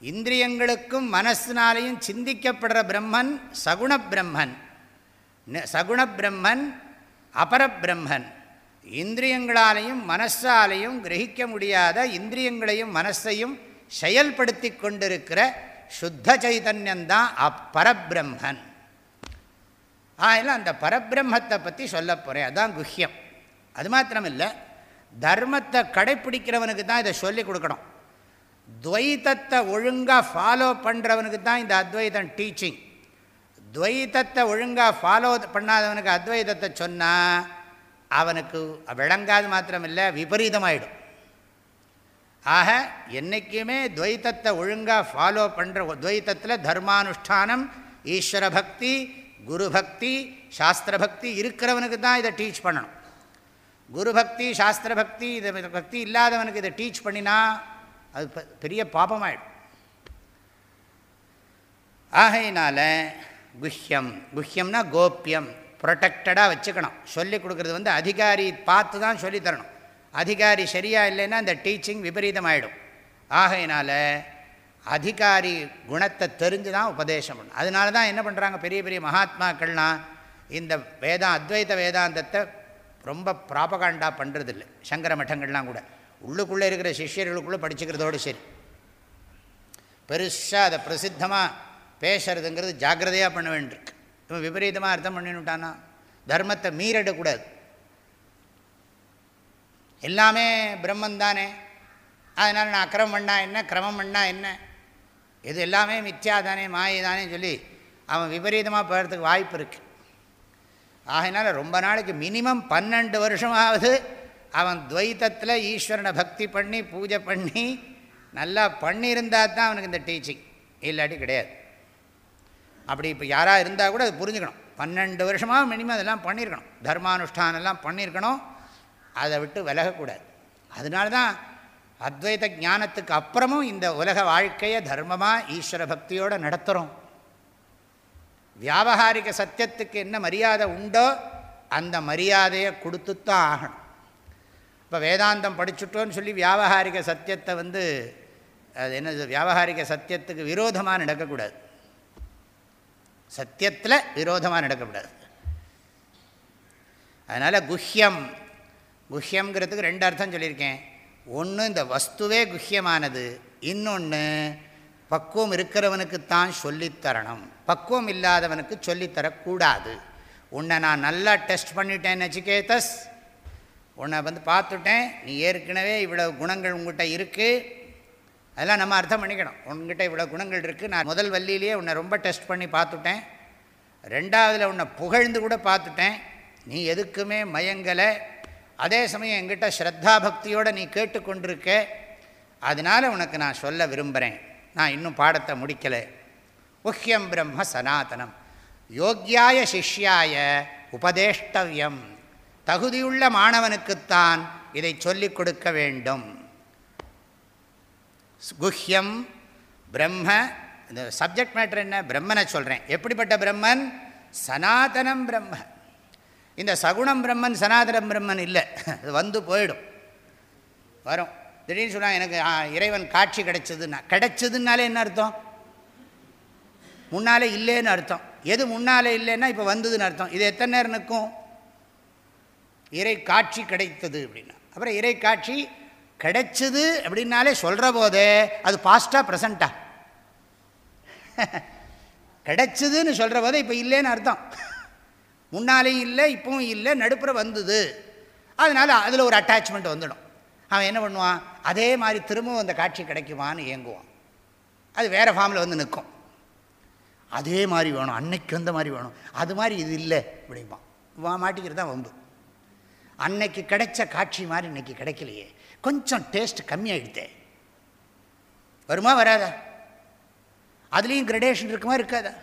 இந்திரியங்களுக்கும் மனசினாலையும் சிந்திக்கப்படுற பிரம்மன் சகுண பிரம்மன் சகுண பிரம்மன் அபரபிரம்மன். இந்திரியங்களாலையும் மனசாலையும் கிரகிக்க முடியாத இந்திரியங்களையும் மனசையும் செயல்படுத்தி கொண்டிருக்கிற சுத்த சைதன்யந்தான் அப்பரபிரம்மன். ஆகல அந்த பரபிரம்மத்தை பற்றி சொல்ல போகிறேன் அதுதான் குஹ்யம். அது மாத்திரமில்லை தர்மத்தை கடைப்பிடிக்கிறவனுக்கு தான் இதை சொல்லி கொடுக்கணும். துவைத்தத்தை ஒழுங்காக ஃபாலோ பண்ணுறவனுக்கு தான் இந்த அத்வைதம் டீச்சிங் துவைத்தத்தை ஒழுங்காக ஃபாலோ பண்ணாதவனுக்கு அத்வைதத்தை சொன்னால் அவனுக்கு விளங்காது மாத்திரமில்லை விபரீதமாயிடும். ஆக என்றைக்குமே துவைத்தத்தை ஒழுங்காக ஃபாலோ பண்ணுற துவைத்தத்தில் தர்மானுஷ்டானம் ஈஸ்வர பக்தி குரு பக்தி சாஸ்திர பக்தி இருக்கிறவனுக்கு தான் இதை டீச் பண்ணணும். குரு பக்தி சாஸ்திர பக்தி இதை பக்தி இல்லாதவனுக்கு இதை டீச் பண்ணினா அது பெரிய பாபமாயிடும். ஆகையினால குஹ்யம் குஹ்யம்னா கோப்பியம் ப்ரொடெக்டடாக வச்சுக்கணும். சொல்லி கொடுக்குறது வந்து அதிகாரி பார்த்து தான் சொல்லித்தரணும் அதிகாரி சரியாக இல்லைன்னா அந்த டீச்சிங் விபரீதமாயிடும். ஆகையினால அதிகாரி குணத்தை தெரிஞ்சு தான் உபதேசம் பண்ணும் அதனால தான் என்ன பண்ணுறாங்க பெரிய பெரிய மகாத்மாக்கள்லாம் இந்த வேதா அத்வைத வேதாந்தத்தை ரொம்ப ப்ராபகாண்டா பண்ணுறதில்லை சங்கர மட்டங்கள்லாம் கூட. உள்ளுக்குள்ளே இருக்கிற சிஷ்யர்களுக்குள்ளே படிச்சுக்கிறதோடு சரி. பெருசாக அதை பிரசித்தமாக பேசுறதுங்கிறது ஜாக்கிரதையாக பண்ண வேண்டியிருக்கு. இவன் விபரீதமாக அர்த்தம் பண்ணிவிட்டானா தர்மத்தை மீறிடக்கூடாது எல்லாமே பிரம்மந்தானே அதனால் நான் அக்கிரமம் பண்ணா என்ன கிரமம் பண்ணா என்ன? இது எல்லாமே மித்யா தானே மாயை தானே சொல்லி அவன் விபரீதமாக போகிறதுக்கு வாய்ப்பு இருக்குது ஆகையினால ரொம்ப நாளைக்கு மினிமம் பன்னெண்டு வருஷமாவது அவன் துவைத்தத்தில் ஈஸ்வரனை பக்தி பண்ணி பூஜை பண்ணி நல்லா பண்ணியிருந்தால் தான் அவனுக்கு இந்த டீச்சிங் இல்லாட்டி கிடையாது. அப்படி இப்போ யாராக இருந்தால் கூட அது புரிஞ்சுக்கணும். பன்னெண்டு வருஷமாக மினிமம் அதெல்லாம் பண்ணியிருக்கணும். தர்மானுஷ்டானெல்லாம் பண்ணியிருக்கணும். அதை விட்டு விலகக்கூடாது. அதனால தான் அத்வைத ஞானத்துக்கு அப்புறமும் இந்த உலக வாழ்க்கையை தர்மமாக ஈஸ்வர பக்தியோடு நடத்துகிறோம் வியாபகாரிக சத்தியத்துக்கு என்ன மரியாதை உண்டோ அந்த மரியாதையை கொடுத்துத்தான் ஆகணும். இப்போ வேதாந்தம் படிச்சுட்டோன்னு சொல்லி வியாபகாரிக சத்தியத்தை வந்து அது என்னது வியாபகாரிக சத்தியத்துக்கு விரோதமாக நடக்கக்கூடாது. சத்தியத்தில் விரோதமாக நடக்கக்கூடாது. அதனால் குஹ்யம் குஹ்யங்கிறதுக்கு ரெண்டு அர்த்தம் சொல்லியிருக்கேன். ஒன்று இந்த வஸ்துவே குஹ்யமானது. இன்னொன்று பக்குவம் இருக்கிறவனுக்குத்தான் சொல்லித்தரணும் பக்குவம் இல்லாதவனுக்கு சொல்லித்தரக்கூடாது உன்னை நான் நல்லா டெஸ்ட் பண்ணிட்டேன் நச்சிகேதஸ் உன்னை வந்து பார்த்துட்டேன். நீ ஏற்கனவே இவ்வளோ குணங்கள் உங்கள்கிட்ட இருக்குது அதெல்லாம் நம்ம அர்த்தம் பண்ணிக்கணும். உங்ககிட்ட இவ்வளோ குணங்கள் இருக்குது நான் முதல் வள்ளியிலேயே உன்னை ரொம்ப டெஸ்ட் பண்ணி பார்த்துட்டேன். ரெண்டாவதில் உன்னை புகழ்ந்து கூட பார்த்துட்டேன். நீ எதுக்குமே மயங்கலை. அதே சமயம் எங்கிட்ட ஸ்ரத்தா பக்தியோடு நீ கேட்டுக்கொண்டிருக்க. அதனால் உனக்கு நான் சொல்ல விரும்புகிறேன் நான் இன்னும் பாடத்தை முடிக்கலை. உஹ்யம் பிரம்ம சனாதனம். யோக்கியாய சிஷ்யாய உபதேஷ்டவியம். தகுதியுள்ள மாணவனுக்குத்தான் இதை சொல்லிக் கொடுக்க வேண்டும். குஹ்யம் பிரம்ம இந்த சப்ஜெக்ட் மேட்ரு என்ன? பிரம்மனை சொல்கிறேன் எப்படிப்பட்ட பிரம்மன்? சனாதனம் பிரம்ம. இந்த சகுணம் பிரம்மன் சனாதனம் பிரம்மன் இல்லை. அது வந்து போயிடும். வரும். திடீர்னு சொன்னால் எனக்கு இறைவன் காட்சி கிடைச்சதுன்னா கிடைச்சதுன்னாலே என்ன அர்த்தம்? முன்னாலே இல்லைன்னு அர்த்தம். எது முன்னாலே இல்லைன்னா இப்போ வந்ததுன்னு அர்த்தம். இது எத்தனை நேரம் நிற்கும்? இறை காட்சி கிடைத்தது அப்படின்னா. அப்புறம் இறை காட்சி கிடைச்சது அப்படின்னாலே சொல்கிற போதே அது பாஸ்ட்டாக ப்ரெசண்ட்டா (laughs) கிடைச்சதுன்னு சொல்கிற போதே இப்போ இல்லைன்னு அர்த்தம். முன்னாலேயும் இல்லை இப்பவும் இல்லை நடுப்புற வந்தது. அதனால் அதில் ஒரு அட்டாச்மெண்ட் வந்துடும். அவன் என்ன பண்ணுவான்? அதே மாதிரி திரும்பவும் அந்த காட்சி கிடைக்குமான்னு இயங்குவான் அது வேறு ஃபார்மில் வந்து நிற்கும். அதே மாதிரி வேணும். அன்னைக்கு வந்த மாதிரி வேணும். அது மாதிரி இது இல்லை அப்படிம்பான். வா மாட்டிக்கிறது தான் வம்பு. அன்னைக்கு கிடைச்ச காட்சி மாதிரி இன்னைக்கு கிடைக்கலையே. கொஞ்சம் டேஸ்ட் கம்மியாகிடுதே வருமா வராதா? அதுலேயும் கிரடேஷன் இருக்குமா இருக்காதா?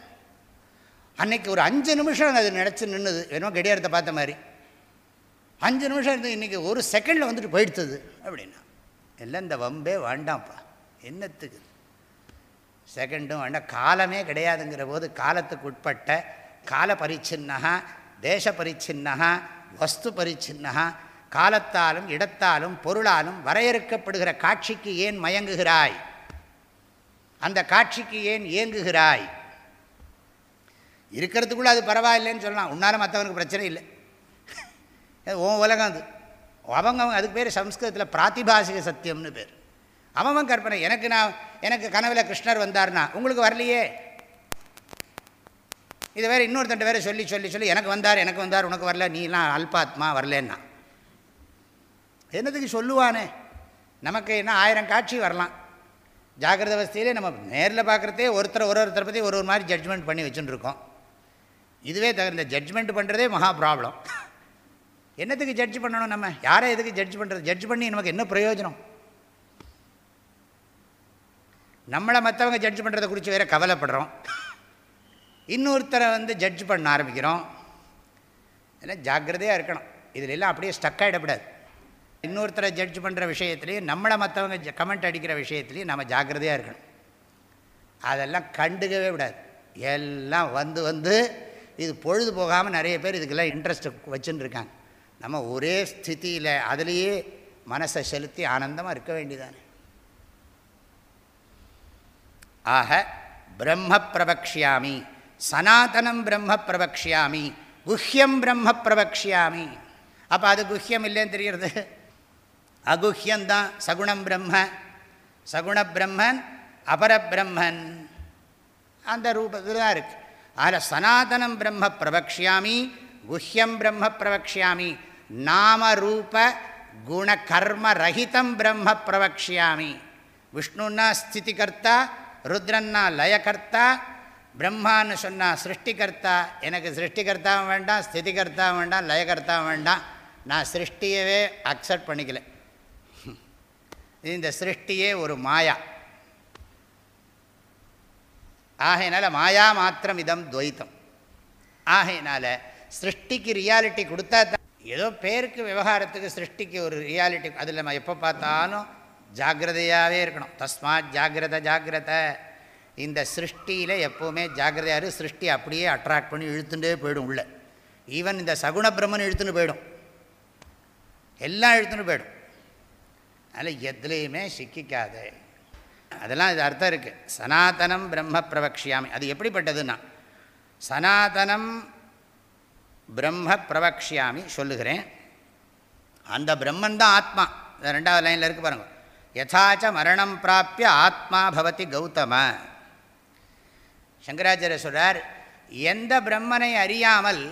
அன்னைக்கு ஒரு அஞ்சு நிமிஷம் அது நினச்சி நின்றுது வேணும் கடியாரத்தை பார்த்த மாதிரி. அஞ்சு நிமிஷம் இருந்தது இன்றைக்கி ஒரு செகண்டில் வந்துட்டு போயிடுத்தது அப்படின்னா. எல்லாம் இந்த வம்பே வேண்டாம்ப்பா. என்னத்துக்கு? செகண்டும் வேண்டாம். காலமே கிடையாதுங்கிற போது காலத்துக்கு உட்பட்ட கால பரிச்சின்னா தேச பரிச்சின்னா வஸ்து பரிச்சின்னா காலத்தாலும் இடத்தாலும் பொருளாலும் வரையறுக்கப்படுகிற காட்சிக்கு ஏன் மயங்குகிறாய்? அந்த காட்சிக்கு ஏன் இயங்குகிறாய் இருக்கிறதுக்குள்ளே அது பரவாயில்லைன்னு சொல்லலாம். உன்னால் மற்றவனுக்கு பிரச்சனை இல்லை. உன் உலகம் அது. அவங்க அதுக்கு பேர் சம்ஸ்கிருதத்தில் பிராத்திபாசிக சத்தியம்னு பேர். அவன் கற்பனை. எனக்கு நான் எனக்கு கனவில் கிருஷ்ணர் வந்தார்னா உங்களுக்கு வரலையே? இதை வேறு இன்னொருத்தன் வேறு சொல்லி சொல்லி சொல்லி எனக்கு வந்தார் எனக்கு வந்தார் உனக்கு வரல நீலாம் அல்பாத்மா வரலன்னா. என்னதுக்கு சொல்லுவானே? நமக்கு என்ன ஆயிரம் காட்சி வரலாம். ஜாகிரத அவஸ்தையிலே நம்ம நேரில் பார்க்குறதே ஒருத்தர் ஒரு ஒருத்தரை பற்றி ஒரு ஒரு மாதிரி ஜட்ஜ்மெண்ட் பண்ணி வச்சுட்டுருக்கோம் இதுவே இந்த ஜட்ஜ்மெண்ட் பண்ணுறதே மகா ப்ராப்ளம் என்னத்துக்கு ஜட்ஜ் பண்ணணும் நம்ம? யாரை எதுக்கு ஜட்ஜ் பண்ணுறது ஜட்ஜ் பண்ணி நமக்கு என்ன பிரயோஜனம்? நம்மளை மற்றவங்க ஜட்ஜ் பண்ணுறதை குறித்து வேறு கவலைப்படுறோம். இன்னொருத்தரை வந்து ஜட்ஜ் பண்ண ஆரம்பிக்கிறோம். எல்லாம் ஜாக்கிரதையாக இருக்கணும். இதில் எல்லாம் அப்படியே ஸ்டக் ஆகிடக்கூடாது இன்னொருத்தரை ஜட்ஜ் பண்ணுற விஷயத்துலேயும் நம்மளை மற்றவங்க கமெண்ட் அடிக்கிற விஷயத்துலேயும் நம்ம ஜாக்கிரதையாக இருக்கணும். அதெல்லாம் கண்டுக்கவே விடாது எல்லாம் வந்து வந்து இது பொழுது போகாமல் நிறைய பேர் இதுக்கெல்லாம் இன்ட்ரெஸ்ட் வச்சுன்னு இருக்காங்க நம்ம ஒரே ஸ்திதியில் அதுலேயே மனசை செலுத்தி ஆனந்தமாக இருக்க வேண்டியதானே ஆக பிரம்ம பிரபக்ஷியாமி. சனாதனம் பிரம்ம பிரபக்ஷியாமி குஹ்யம் பிரம்ம பிரபக்ஷியாமி அப்போ அது குஹ்யம் இல்லைன்னு தெரிகிறது அகுஹ்யந்தான் சகுணம் பிரம்ம சகுண பிரம்மன் அபர பிரம்மன். அந்த ரூபத்தில் தான் இருக்குது அதில் சனாதனம் பிரம்ம பிரபக்ஷியாமி குஹ்யம் பிரம்ம பிரபக்ஷியாமி நாம ரூப குண கர்ம ரஹிதம் பிரம்ம பிரபக்ஷியாமி விஷ்ணுன்னா ஸ்திதிகர்த்தா ருத்ரன்னா லயகர்த்தா பிரம்மான்னு சொன்னால் சிருஷ்டிகர்த்தா எனக்கு சிருஷ்டிகர்த்தாவும் வேண்டாம் ஸ்திதிகர்த்தாவும் வேண்டாம் லயகர்த்தாவும் வேண்டாம். நான் சிருஷ்டியவே அக்செப்ட் பண்ணிக்கல. இந்த சிருஷ்டியே ஒரு மாயா. ஆகையினால மாயா மாத்திரம் இதம் துவைத்தம். ஆகையினால சிருஷ்டிக்கு ரியாலிட்டி கொடுத்தா தான் ஏதோ பேருக்கு விவகாரத்துக்கு சிருஷ்டிக்கு ஒரு ரியாலிட்டி அதில் நம்ம எப்போ பார்த்தாலும் ஜாகிரதையாகவே இருக்கணும். தஸ்மாத் ஜாகிரத ஜாகிரதை இந்த சிருஷ்டியில் எப்போவுமே ஜாகிரதையாக சிருஷ்டி அப்படியே அட்ராக்ட் பண்ணி இழுத்துட்டே போயிடும் உள்ள. ஈவன் இந்த சகுண பிரம்மன் இழுத்துன்னு போயிடும். எல்லாம் இழுத்துன்னு போயிடும். அதில் எதுலேயுமே சிக்கிக்காது. அதெல்லாம் இது அர்த்தம் இருக்குது சனாதனம் பிரம்ம பிரவக்ஷியாமி. அது எப்படிப்பட்டதுன்னா சனாதனம் பிரம்ம பிரவக்ஷியாமி சொல்லுகிறேன். அந்த பிரம்மன் தான் ஆத்மா. ரெண்டாவது லைனில் இருக்குது பாருங்க. யதாச்ச மரணம் பிராப்பிய ஆத்மா பவதி கௌதம. சங்கராச்சாரிய சொல்கிறார் எந்த பிரம்மனை அறியாமல்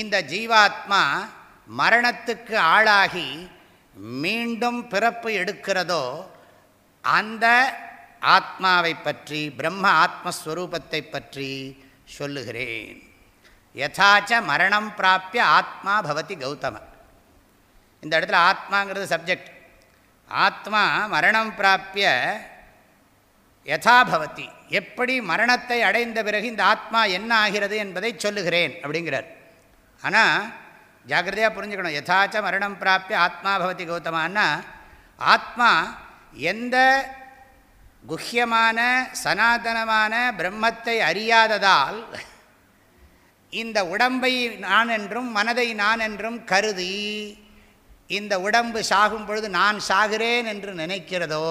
இந்த ஜீவாத்மா மரணத்துக்கு ஆளாகி மீண்டும் பிறப்பு எடுக்கிறதோ அந்த ஆத்மாவை பற்றி பிரம்ம ஆத்மஸ்வரூபத்தை பற்றி சொல்லுகிறேன். யதாச்ச மரணம் பிராப்பிய ஆத்மா பவதி கௌதம. இந்த இடத்துல ஆத்மாங்கிறது சப்ஜெக்ட் ஆத்மா மரணம் பிராப்பிய யதா பவதி. எப்படி மரணத்தை அடைந்த பிறகு இந்த ஆத்மா என்ன ஆகிறது என்பதை சொல்லுகிறேன் அப்படிங்கிறார். ஆனால் ஜாகிரதையாக புரிஞ்சுக்கணும். யதாச்ச மரணம் பிராப்பிய ஆத்மா பவதி கௌதமானா ஆத்மா எந்த குஹ்யமான சனாதனமான பிரம்மத்தை அறியாததால் இந்த உடம்பை நான் என்றும் மனதை நான் என்றும் கருதி இந்த உடம்பு சாகும் பொழுது நான் சாகிறேன் என்று நினைக்கிறதோ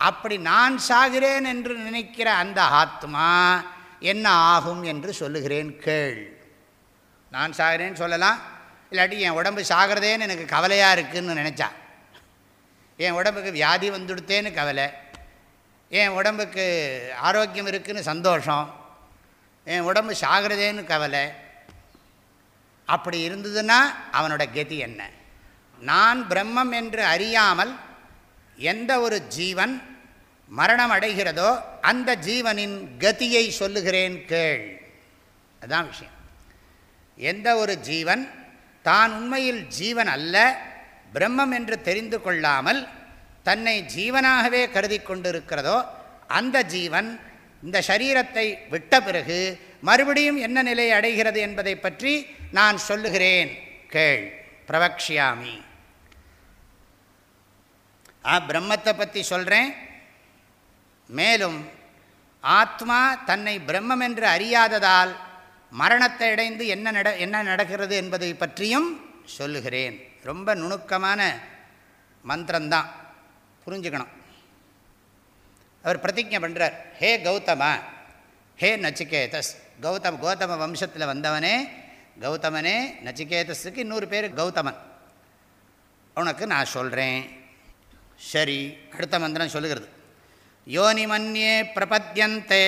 அப்படி நான் சாகிறேன் என்று நினைக்கிற அந்த ஆத்மா என்ன ஆகும் என்று சொல்லுகிறேன் கேள். நான் சாகிறேன்னு சொல்லலாம். இல்லாட்டி என் உடம்பு சாகிறதேன்னு எனக்கு கவலையாக இருக்குதுன்னு நினச்சா. என் உடம்புக்கு வியாதி வந்துடுத்தேன்னு கவலை. என் உடம்புக்கு ஆரோக்கியம் இருக்குதுன்னு சந்தோஷம். என் உடம்பு சாகிறதேன்னு கவலை. அப்படி இருந்ததுன்னா அவனோட கதி என்ன? நான் பிரம்மம் என்று அறியாமல் எந்த ஒரு ஜீவன் மரணம் அடைகிறதோ அந்த ஜீவனின் கதியை சொல்லுகிறேன் கேள். அதுதான் விஷயம். எந்த ஒரு ஜீவன் தான் உண்மையில் ஜீவன் அல்ல பிரம்மம் என்று தெரிந்து கொள்ளாமல் தன்னை ஜீவனாகவே கருதி கொண்டிருக்கிறதோ அந்த ஜீவன் இந்த சரீரத்தை விட்ட பிறகு மறுபடியும் என்ன நிலை அடைகிறது என்பதை பற்றி நான் சொல்லுகிறேன். கேள். பிரவக்ஷியாமி. ஆ பிரம்மத்தை பற்றி சொல்கிறேன் மேலும் ஆத்மா தன்னை பிரம்மம் என்று அறியாததால் மரணத்தை அடைந்து என்ன நட என்ன நடக்கிறது என்பதை பற்றியும் சொல்லுகிறேன். ரொம்ப நுணுக்கமான மந்திரம்தான். புரிஞ்சுக்கணும். அவர் பிரதிஜை பண்ணுறார் ஹே கௌதம ஹே நச்சிகேதஸ். கௌதம் கௌதம வம்சத்தில் வந்தவனே கௌதமனே நச்சிகேதஸுக்கு இன்னொரு பேர் கௌதமன். உனக்கு நான் சொல்கிறேன் சரி அடுத்த மந்திரம் சொல்லுகிறது. யோனி மன்யே பிரபத்தியந்தே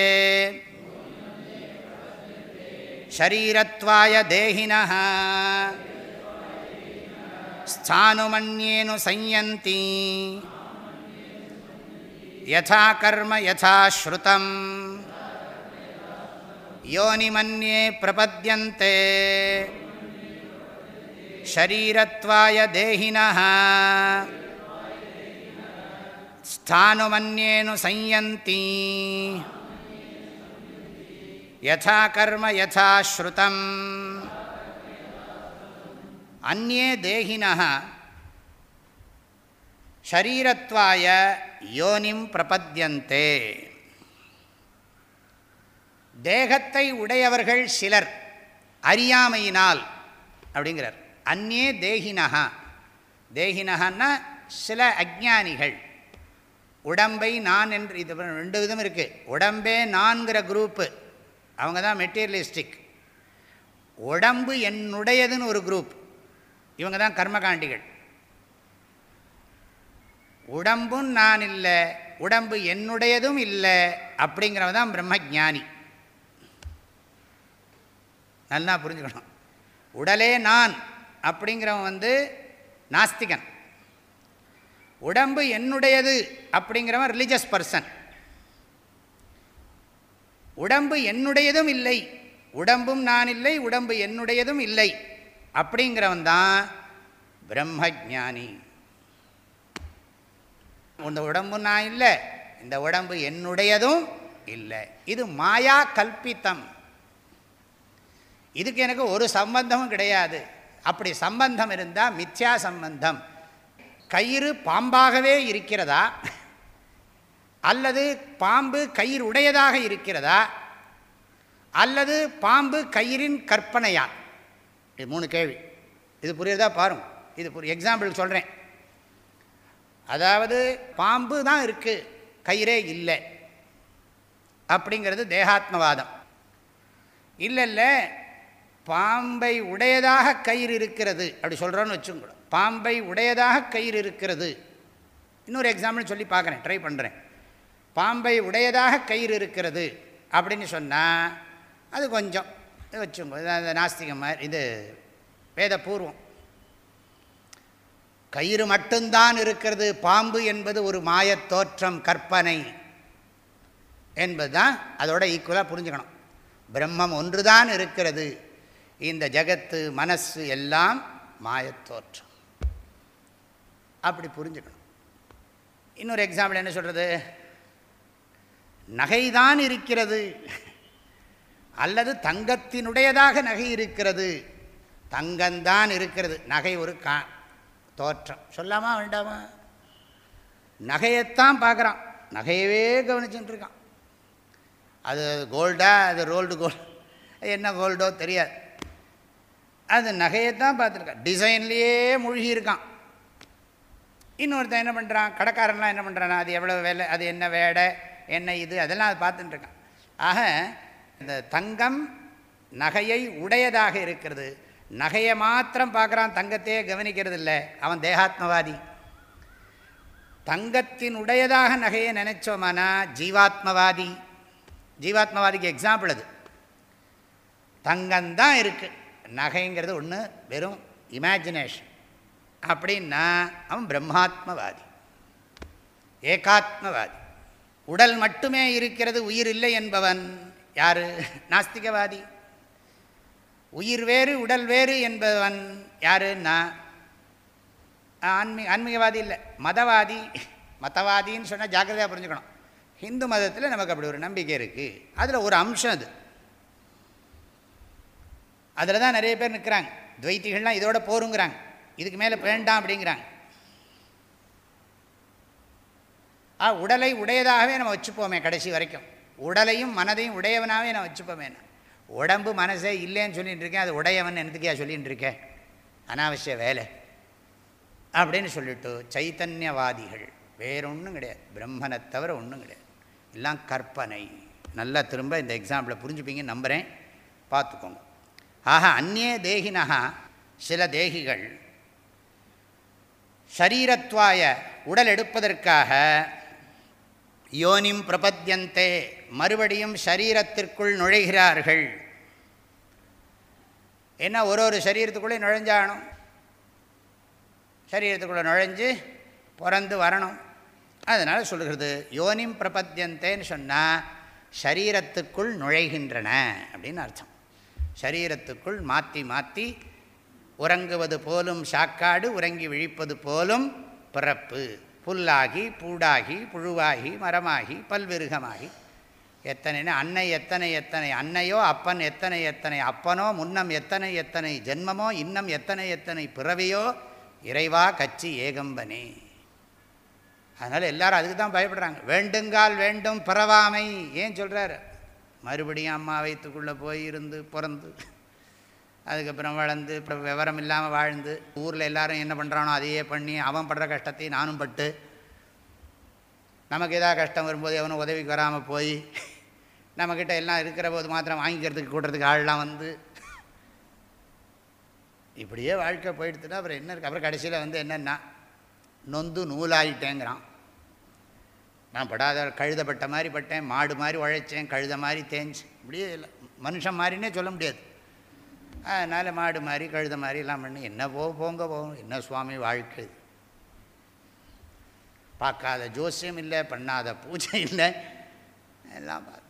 ஷரீரத்வாய தேகின ஸ்தானுமன்யேனு சையந்தி. யதா கர்ம யதா ஸ்ருதம். யோனிமன்யே பிரபத்தியந்தே ஷரீரத்வாய தேகினः ஸ்தானுமன்யேனு சையந்தி யதா கர்ம யதா ஸ்ருதம் அந்நே தேகினः ஷரீரத்வாய யோனிம் பிரபத்தியந்தே தேகத்தை உடையவர்கள் சிலர் அறியாமையினால் அப்படிங்கிறார். அந்நே தேகினகா தேகினகன்னா சில அஜானிகள் உடம்பை நான் என்று இது ரெண்டு விதம் இருக்குது உடம்பே நான்கிற குரூப்பு அவங்க தான் மெட்டீரியலிஸ்டிக் உடம்பு என்னுடையதுன்னு ஒரு குரூப் இவங்க தான் கர்மகாண்டிகள். உடம்பும் நான் இல்லை உடம்பு என்னுடையதும் இல்லை அப்படிங்கிறவன் தான் பிரம்மஜானி நல்லா புரிஞ்சுக்கணும். உடலே நான் அப்படிங்கிறவன் வந்து நாஸ்திகன். உடம்பு என்னுடையது அப்படிங்கிறவன் ரிலீஜியஸ் பர்சன் உடம்பு என்னுடையதும் இல்லை உடம்பும் நான் இல்லை உடம்பு என்னுடையதும் இல்லை அப்படிங்கிறவன் தான் பிரம்மஜானி. இந்த உடம்பு நான் இல்லை இந்த உடம்பு என்னுடையதும் இல்லை. இது மாயா கல்பித்தம். இதுக்கு எனக்கு ஒரு சம்பந்தமும் கிடையாது. அப்படி சம்பந்தம் இருந்தால் மித்யா சம்பந்தம். கயிறு பாம்பாகவே இருக்கிறதா? அல்லது பாம்பு கயிறு உடையதாக இருக்கிறதா? அல்லது பாம்பு கயிறின் கற்பனையா? இது மூணு கேள்வி. இது புரியுறதா? பாருங்க இது புரிய எக்ஸாம்பிள் சொல்கிறேன் அதாவது பாம்பு தான் இருக்குது கயிறே இல்லை. அப்படிங்கிறது தேகாத்மவாதம். இல்லை இல்லை பாம்பை உடையதாக கயிறு இருக்கிறது. அப்படி சொல்கிறோன்னு வச்சுக்கூட பாம்பை உடையதாக கயிறு இருக்கிறது. இன்னொரு எக்ஸாம்பிள் சொல்லி பார்க்குறேன் ட்ரை பண்ணுறேன் பாம்பை உடையதாக கயிறு இருக்கிறது அப்படின்னு சொன்னால் அது கொஞ்சம் வச்சுங்க அது நாஸ்திகம் மாதிரி இது வேதபூர்வம் கயிறு மட்டும்தான் இருக்கிறது பாம்பு என்பது ஒரு மாயத் தோற்றம் கற்பனை என்பது தான் அதோட ஈக்குவலாக புரிஞ்சுக்கணும். பிரம்மம் ஒன்றுதான் இருக்கிறது. இந்த ஜகத்து மனசு எல்லாம் மாயத்தோற்றம் அப்படி புரிஞ்சுக்கணும். இன்னொரு எக்ஸாம்பிள் என்ன சொல்கிறது நகைதான் இருக்கிறது. அல்லது தங்கத்தினுடையதாக நகை இருக்கிறது. தங்கம்தான் இருக்கிறது. நகை ஒரு கா தோற்றம். சொல்லாமா வேண்டாமா? நகையைத்தான் பார்க்குறான். நகையவே கவனிச்சுட்டு இருக்கான். அது கோல்டா அது ரோல்டு கோல்டு என்ன கோல்டோ தெரியாது. அது நகையைத்தான் பார்த்துருக்கான். டிசைன்லேயே மூழ்கியிருக்கான். இன்னொருத்தன் என்ன பண்ணுறான் கடைக்காரன்லாம் என்ன பண்ணுறான் அது எவ்வளோ வேலை அது என்ன வேடை என்ன இது அதெல்லாம் அது பார்த்துட்டுருக்கான் ஆக இந்த தங்கம் நகையை உடையதாக இருக்கிறது. நகையை மாத்திரம் பார்க்குறான் தங்கத்தையே கவனிக்கிறது இல்லை. அவன் தேகாத்மவாதி. தங்கத்தின் உடையதாக நகையை நினைச்சோமானா ஜீவாத்மவாதி. ஜீவாத்மவாதிக்கு எக்ஸாம்பிள் அது. தங்கம்தான் இருக்குது நகைங்கிறது ஒன்று வெறும் இமேஜினேஷன் அப்படின்னா அவன் பிரம்மாத்மவாதி. ஏகாத்மவாதி. உடல் மட்டுமே இருக்கிறது உயிர் இல்லை என்பவன் யார்? நாஸ்திகவாதி. உயிர் வேறு உடல் வேறு என்பவன் யாருன்னா ஆன்மீ ஆன்மீகவாதி இல்லை. மதவாதி மதவாதின்னு சொன்னால் ஜாக்கிரதையாக புரிஞ்சுக்கணும். ஹிந்து மதத்தில் நமக்கு அப்படி ஒரு நம்பிக்கை இருக்குது அதில் ஒரு அம்சம் அது. அதில் தான் நிறைய பேர் நிற்கிறாங்க துவைத்திகள்லாம் இதோட போருங்கிறாங்க. இதுக்கு மேலே வேண்டாம் அப்படிங்கிறாங்க. ஆ உடலை உடையதாகவே நம்ம வச்சுப்போமே கடைசி வரைக்கும். உடலையும் மனதையும் உடையவனாகவே நான் வச்சுப்போமே உடம்பு மனசே இல்லைன்னு சொல்லிகிட்டு இருக்கேன் அது உடையவன் என்னத்துக்கையா சொல்லிகிட்டு இருக்கேன் அனாவசிய வேலை. அப்படின்னு சொல்லிட்டு சைத்தன்யவாதிகள் வேறொன்றும் கிடையாது. பிரம்மனை தவிர ஒன்றும் கிடையாது. எல்லாம் கற்பனை. நல்லா திரும்ப இந்த எக்ஸாம்பிளை புரிஞ்சுப்பீங்க நம்புகிறேன் பார்த்துக்கோங்க. ஆக அந்நே தேகினா சில தேகிகள் சரீரத்வாய உடல் எடுப்பதற்காக யோனிம் பிரபத்தியந்தே மறுபடியும் சரீரத்திற்குள் நுழைகிறார்கள். என்ன ஒரு ஒரு சரீரத்துக்குள்ளே நுழைஞ்சாகணும்? சரீரத்துக்குள்ளே நுழைஞ்சு பிறந்து வரணும். அதனால் சொல்லுகிறது யோனிம் பிரபத்தியந்தேன்னு சொன்னால் சரீரத்துக்குள் நுழைகின்றன அப்படின்னு அர்த்தம். சரீரத்துக்குள் மாற்றி மாற்றி உறங்குவது போலும் சாக்காடு உறங்கி விழிப்பது போலும் பிறப்பு. புல்லாகி பூடாகி புழுவாகி மரமாகி பல்விருகமாகி. எத்தனை அன்னை எத்தனை எத்தனை அன்னையோ அப்பன் எத்தனை எத்தனை அப்பனோ முன்னம் எத்தனை எத்தனை ஜென்மமோ இன்னம் எத்தனை எத்தனை பிறவியோ இறைவா கச்சி ஏகம்பனே. அதனால் எல்லாரும் அதுக்கு தான் பயப்படுறாங்க. வேண்டுங்கால் வேண்டும் பிறவாமை. ஏன் சொல்கிறார் மறுபடியும் அம்மா வயிற்றுக்குள்ளே போய் இருந்து பிறந்து. அதுக்கப்புறம் வளர்ந்து இப்போ விவரம் இல்லாமல் வாழ்ந்து ஊரில் எல்லோரும் என்ன பண்ணுறானோ அதையே பண்ணி அவன் படுற கஷ்டத்தையும் நானும் பட்டு நமக்கு ஏதாவது கஷ்டம் வரும்போது எவனும் உதவிக்கு வராமல் போய் நம்மக்கிட்ட எல்லாம் இருக்கிற போது மாத்திரம் வாங்கிக்கிறதுக்கு கூட்டுறதுக்கு ஆள்லாம் வந்து இப்படியே வாழ்க்கை போயிடுத்துனா அப்புறம் என்ன இருக்குது அப்புறம் கடைசியில் வந்து என்னென்னா நொந்து நூலாயிட்டேங்கிறான். நான் படாத கழுதப்பட்ட மாதிரி பட்டேன் மாடு மாதிரி உழைச்சேன் கழுத மாதிரி தேஞ்சு இப்படியே இல்லை மனுஷன் மாதிரினே சொல்ல முடியாது. அதனால் மாடு மாதிரி கழுத மாதிரி எல்லாம் பண்ணி என்ன போ போங்க போகும் என்ன சுவாமி வாழ்க்கை. பார்க்காத ஜோசியம் இல்லை பண்ணாத பூஜை இல்லை. எல்லாம் பார்த்து.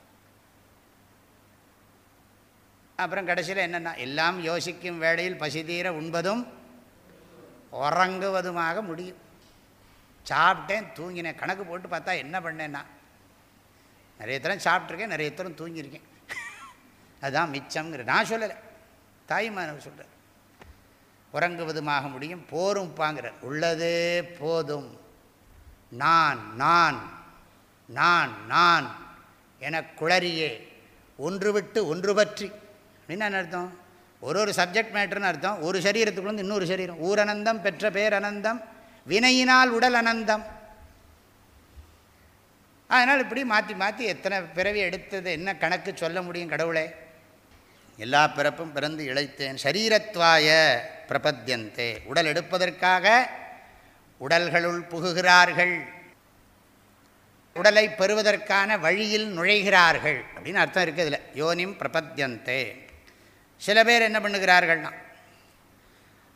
அப்புறம் கடைசியில் என்னென்னா எல்லாம் யோசிக்கும் வேளையில் பசி தீர உண்பதும் உறங்குவதுமாக முடியும். சாப்பிட்டேன் தூங்கினேன். கணக்கு போட்டு பார்த்தா என்ன பண்ணேன்னா நிறைய தரம் சாப்பிட்ருக்கேன் நிறைய தரம் தூங்கியிருக்கேன். அதுதான் மிச்சம்ங்கிற நான் சொல்லலை. தாய்மானவர் சொல்கிறார் உறங்குவதுமாக முடியும் போரும் பாங்கிறார். உள்ளதே போதும். நான் நான் நான் நான் என குளறியே ஒன்று விட்டு ஒன்று பற்றி. அப்படின்னு என்ன அர்த்தம்? ஒரு ஒரு சப்ஜெக்ட் மேட்ருன்னு அர்த்தம். ஒரு சரீரத்துக்குள்ளேருந்து இன்னொரு சரீரம். ஊரனந்தம் பெற்ற பேர் அனந்தம் வினையினால் உடல் அனந்தம். அதனால் இப்படி மாற்றி மாற்றி எத்தனை பிறவி எடுத்தது என்ன கணக்கு சொல்ல முடியும் கடவுளே? எல்லா பிறப்பும் பிறந்து இழைத்தேன். சரீரத்வாய பிரபத்தியந்தே. உடல் எடுப்பதற்காக உடல்களுள் புகுகிறார்கள். உடலை பெறுவதற்கான வழியில் நுழைகிறார்கள் அப்படின்னு அர்த்தம் இருக்குது இதில். யோனிம் பிரபத்தியந்தே. சில பேர் என்ன பண்ணுகிறார்கள்னா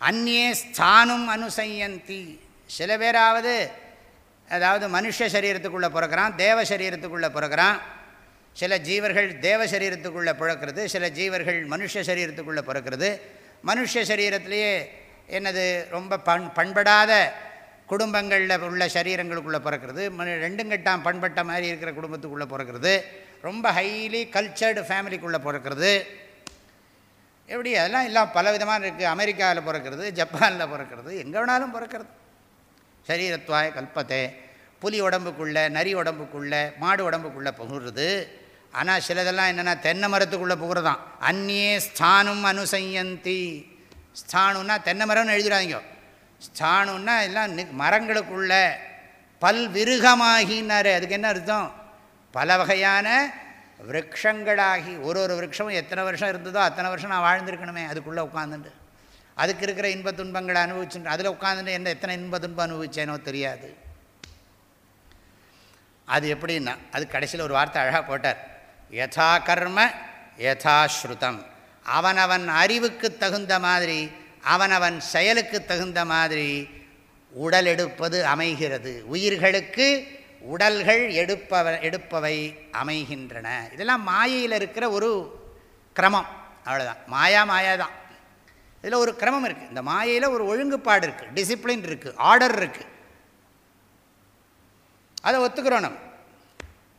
அந்நே ஸ்தானும் அனுசையந்தி. சில பேராவது அதாவது மனுஷ சரீரத்துக்குள்ளே பிறக்கிறான் தேவ சரீரத்துக்குள்ளே பிறக்கிறான். சில ஜீவர்கள் தேவ சரீரத்துக்குள்ளே பிறக்கிறது சில ஜீவர்கள் மனுஷ சரீரத்துக்குள்ளே பிறக்கிறது. மனுஷ சரீரத்திலேயே என்னது ரொம்ப பண் பண்படாத குடும்பங்களில் உள்ள சரீரங்களுக்குள்ளே பிறக்கிறது. ரெண்டும் கட்டாம் பண்பட்ட மாதிரி இருக்கிற குடும்பத்துக்குள்ளே பிறக்கிறது. ரொம்ப ஹைலி கல்ச்சர்டு ஃபேமிலிக்குள்ளே பிறக்கிறது. எப்படி அதெல்லாம் எல்லாம் பல விதமாக இருக்குது அமெரிக்காவில் பிறக்கிறது ஜப்பானில் பிறக்கிறது எங்கே வேணாலும் பிறக்கிறது. சரீரத்துவாய கல்பத்தை புலி உடம்புக்குள்ளே நரி உடம்புக்குள்ளே மாடு உடம்புக்குள்ளே புகுறது. ஆனால் சிலதெல்லாம் என்னென்னா தென்னை மரத்துக்குள்ளே புகுறதான். அந்நியே ஸ்தானும் அனுசையந்தி. ஸ்தானுன்னா தென்னை மரம்னு எழுதிடாதீங்க. ஸ்தானுன்னா எல்லாம் நி மரங்களுக்குள்ள பல்விருகமாகினாரு அதுக்கு என்ன அர்த்தம்? பல வகையான விரக்ஷங்களாகி ஒரு ஒரு விரக்ஷமும் எத்தனை வருஷம் இருந்ததோ அத்தனை வருஷம் நான் வாழ்ந்திருக்கணுமே அதுக்குள்ளே உட்காந்துட்டு அதுக்கு இருக்கிற இன்ப துன்பங்களை அனுபவிச்சுட்டு அதில் உட்காந்துட்டு என்ன எத்தனை இன்ப துன்பம் அனுபவிச்சேனோ தெரியாது. அது எப்படின்னா அது கடைசியில் ஒரு வார்த்தை அழகாக போட்டார். யதா கர்ம யதா ஸ்ருதம் அவனவன் அறிவுக்கு தகுந்த மாதிரி அவனவன் செயலுக்கு தகுந்த மாதிரி உடல் எடுப்பது அமைகிறது. உயிர்களுக்கு உடல்கள் எடுப்பவ எடுப்பவை அமைகின்றன. இதெல்லாம் மாயையில் இருக்கிற ஒரு கிரமம். அவ்வளோதான் மாயா மாயா தான். இதில் ஒரு கிரமம் இருக்குது இந்த மாயையில் ஒரு ஒழுங்குப்பாடு இருக்குது டிசிப்ளின் இருக்குது ஆர்டர் இருக்குது அதை ஒத்துக்கிறோம் நம்ம.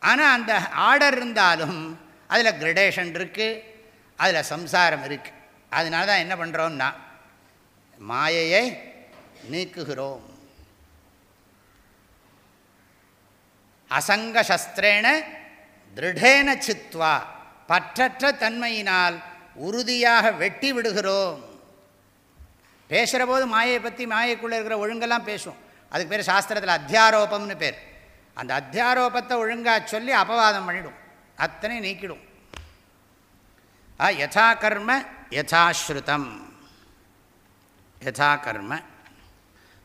ஆனால் அந்த ஆர்டர் இருந்தாலும் அதில் கிரடேஷன் இருக்குது அதில் சம்சாரம் இருக்குது அதனால தான் என்ன பண்ணுறோம்னா மாயையை நீக்குகிறோம். அசங்க சஸ்திரேன திருடேன சித்வா பற்றற்ற தன்மையினால் உறுதியாக வெட்டி விடுகிறோம். பேசுகிற போது மாயை பற்றி மாயைக்குள்ளே இருக்கிற ஒழுங்கெல்லாம் பேசும். அதுக்கு பேர் சாஸ்திரத்தில் அத்தியாரோபம்னு பேர். அந்த அத்தியாரோபத்தை ஒழுங்காக சொல்லி அபவாதம் பண்ணிடும். அத்தனை நீக்கிடும். ஆ யதா கர்ம யதாஸ்ருதம் யதா கர்ம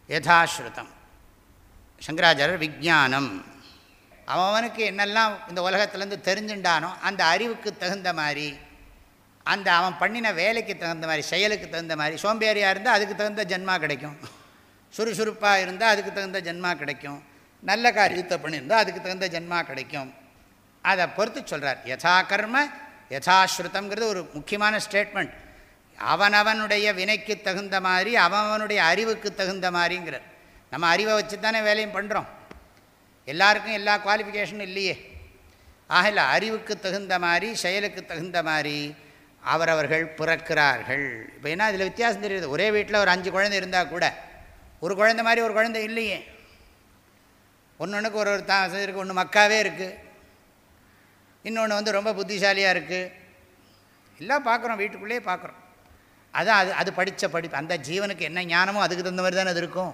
யதாஸ்ருதம் சங்கராச்சாரர் விஜானம் அவனுக்கு என்னெல்லாம் இந்த உலகத்துலேருந்து தெரிஞ்சுட்டானோ அந்த அறிவுக்கு தகுந்த மாதிரி அந்த அவன் பண்ணின வேலைக்கு தகுந்த மாதிரி செயலுக்கு தகுந்த மாதிரி சோம்பேறியாக இருந்தால் அதுக்கு தகுந்த ஜென்மா கிடைக்கும். சுறுசுறுப்பாக இருந்தால் அதுக்கு தகுந்த ஜென்மா கிடைக்கும். நல்ல காரியத்தை பண்ணியிருந்தால் அதுக்கு தகுந்த ஜென்மா கிடைக்கும். அதை பொறுத்து சொல்கிறார் யதா கர்ம யதாஸ்ருதங்கிறது ஒரு முக்கியமான ஸ்டேட்மெண்ட் அவனவனுடைய வினைக்கு தகுந்த மாதிரி அவனுடைய அறிவுக்கு தகுந்த மாதிரிங்கிறார் நம்ம அறிவை வச்சு தானே வேலையும் பண்ணுறோம் எல்லாருக்கும் எல்லா குவாலிஃபிகேஷனும் இல்லையே. ஆக இல்லை அறிவுக்கு தகுந்த மாதிரி செயலுக்கு தகுந்த மாதிரி அவரவர்கள் பிறக்கிறார்கள். இப்போ ஏன்னா இதில் வித்தியாசம் தெரியுது. ஒரே வீட்டில் ஒரு அஞ்சு குழந்தை இருந்தால் கூட ஒரு குழந்தை மாதிரி ஒரு குழந்தை இல்லையே. ஒன்று ஒன்றுக்கு ஒரு ஒரு தான் இருக்குது ஒன்று மக்காவே இருக்குது இன்னொன்று வந்து ரொம்ப புத்திசாலியாக இருக்குது எல்லாம் பார்க்குறோம் வீட்டுக்குள்ளேயே பார்க்குறோம் அதான் அது அது படித்த படிப்பு. அந்த ஜீவனுக்கு என்ன ஞானமோ அதுக்கு தகுந்த மாதிரி தானே அது இருக்கும்.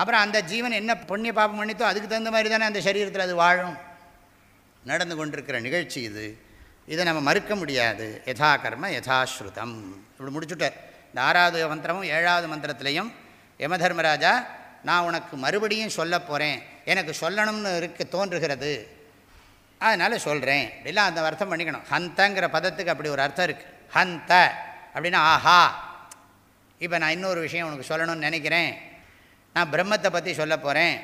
அப்புறம் அந்த ஜீவன் என்ன புண்ணிய பாபம் பண்ணித்தோ அதுக்கு தகுந்த மாதிரி தானே அந்த சரீரத்தில் அது வாழும். நடந்து கொண்டிருக்கிற நிகழ்ச்சி இது. இதை நம்ம மறுக்க முடியாது. யதா கர்ம யதாஸ்ருதம் இப்படி முடிச்சுட்டார். இந்த ஆறாவது மந்திரமும் ஏழாவது மந்திரத்திலையும் யமதர்மராஜா நான் உனக்கு மறுபடியும் சொல்ல போகிறேன் எனக்கு சொல்லணும்னு இருக்க தோன்றுகிறது. அதனால் சொல்கிறேன் அப்படிலாம் அந்த அர்த்தம் பண்ணிக்கணும். ஹந்தங்கிற பதத்துக்கு அப்படி ஒரு அர்த்தம் இருக்குது ஹந்த அப்படின்னா ஆஹா. இப்போ நான் இன்னொரு விஷயம் உனக்கு சொல்லணும்னு நினைக்கிறேன். நான் பிரம்மத்தை பற்றி சொல்ல போகிறேன்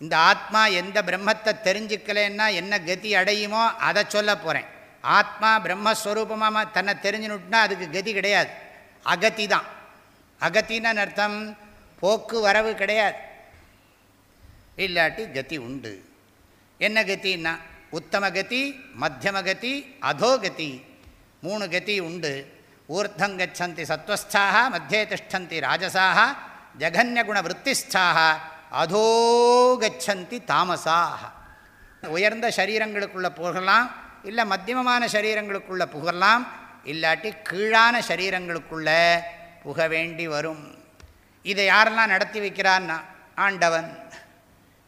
இந்த ஆத்மா எந்த பிரம்மத்தை தெரிஞ்சுக்கலன்னா என்ன கதி அடையுமோ அதை சொல்ல போகிறேன் ஆத்மா பிரம்மஸ்வரூபமாக தன்னை தெரிஞ்சுனுட்டுனா அதுக்கு கதி கிடையாது. அகதி தான். அகத்தின்னு அர்த்தம் போக்கு வரவு கிடையாது. இல்லாட்டி கதி உண்டு. என்ன கத்தின்னா உத்தம கதி மத்தியம கதி அதோகதி மூணு கதி உண்டு. ஊர்தங்கச்சந்தி சத்வஸ்தாக மத்தியே திஷ்டந்தி ராஜசாக ஜகன்யகுணவருத்திஸ்தாக அதோ கச்சந்தி தாமசாக உயர்ந்த சரீரங்களுக்குள்ளே புகழலாம் இல்லை மத்தியமமான சரீரங்களுக்குள்ளே புகழலாம் இல்லாட்டி கீழான சரீரங்களுக்குள்ளே புக வேண்டி வரும். இதை யாரெல்லாம் நடத்தி வைக்கிறான்னா ஆண்டவன்.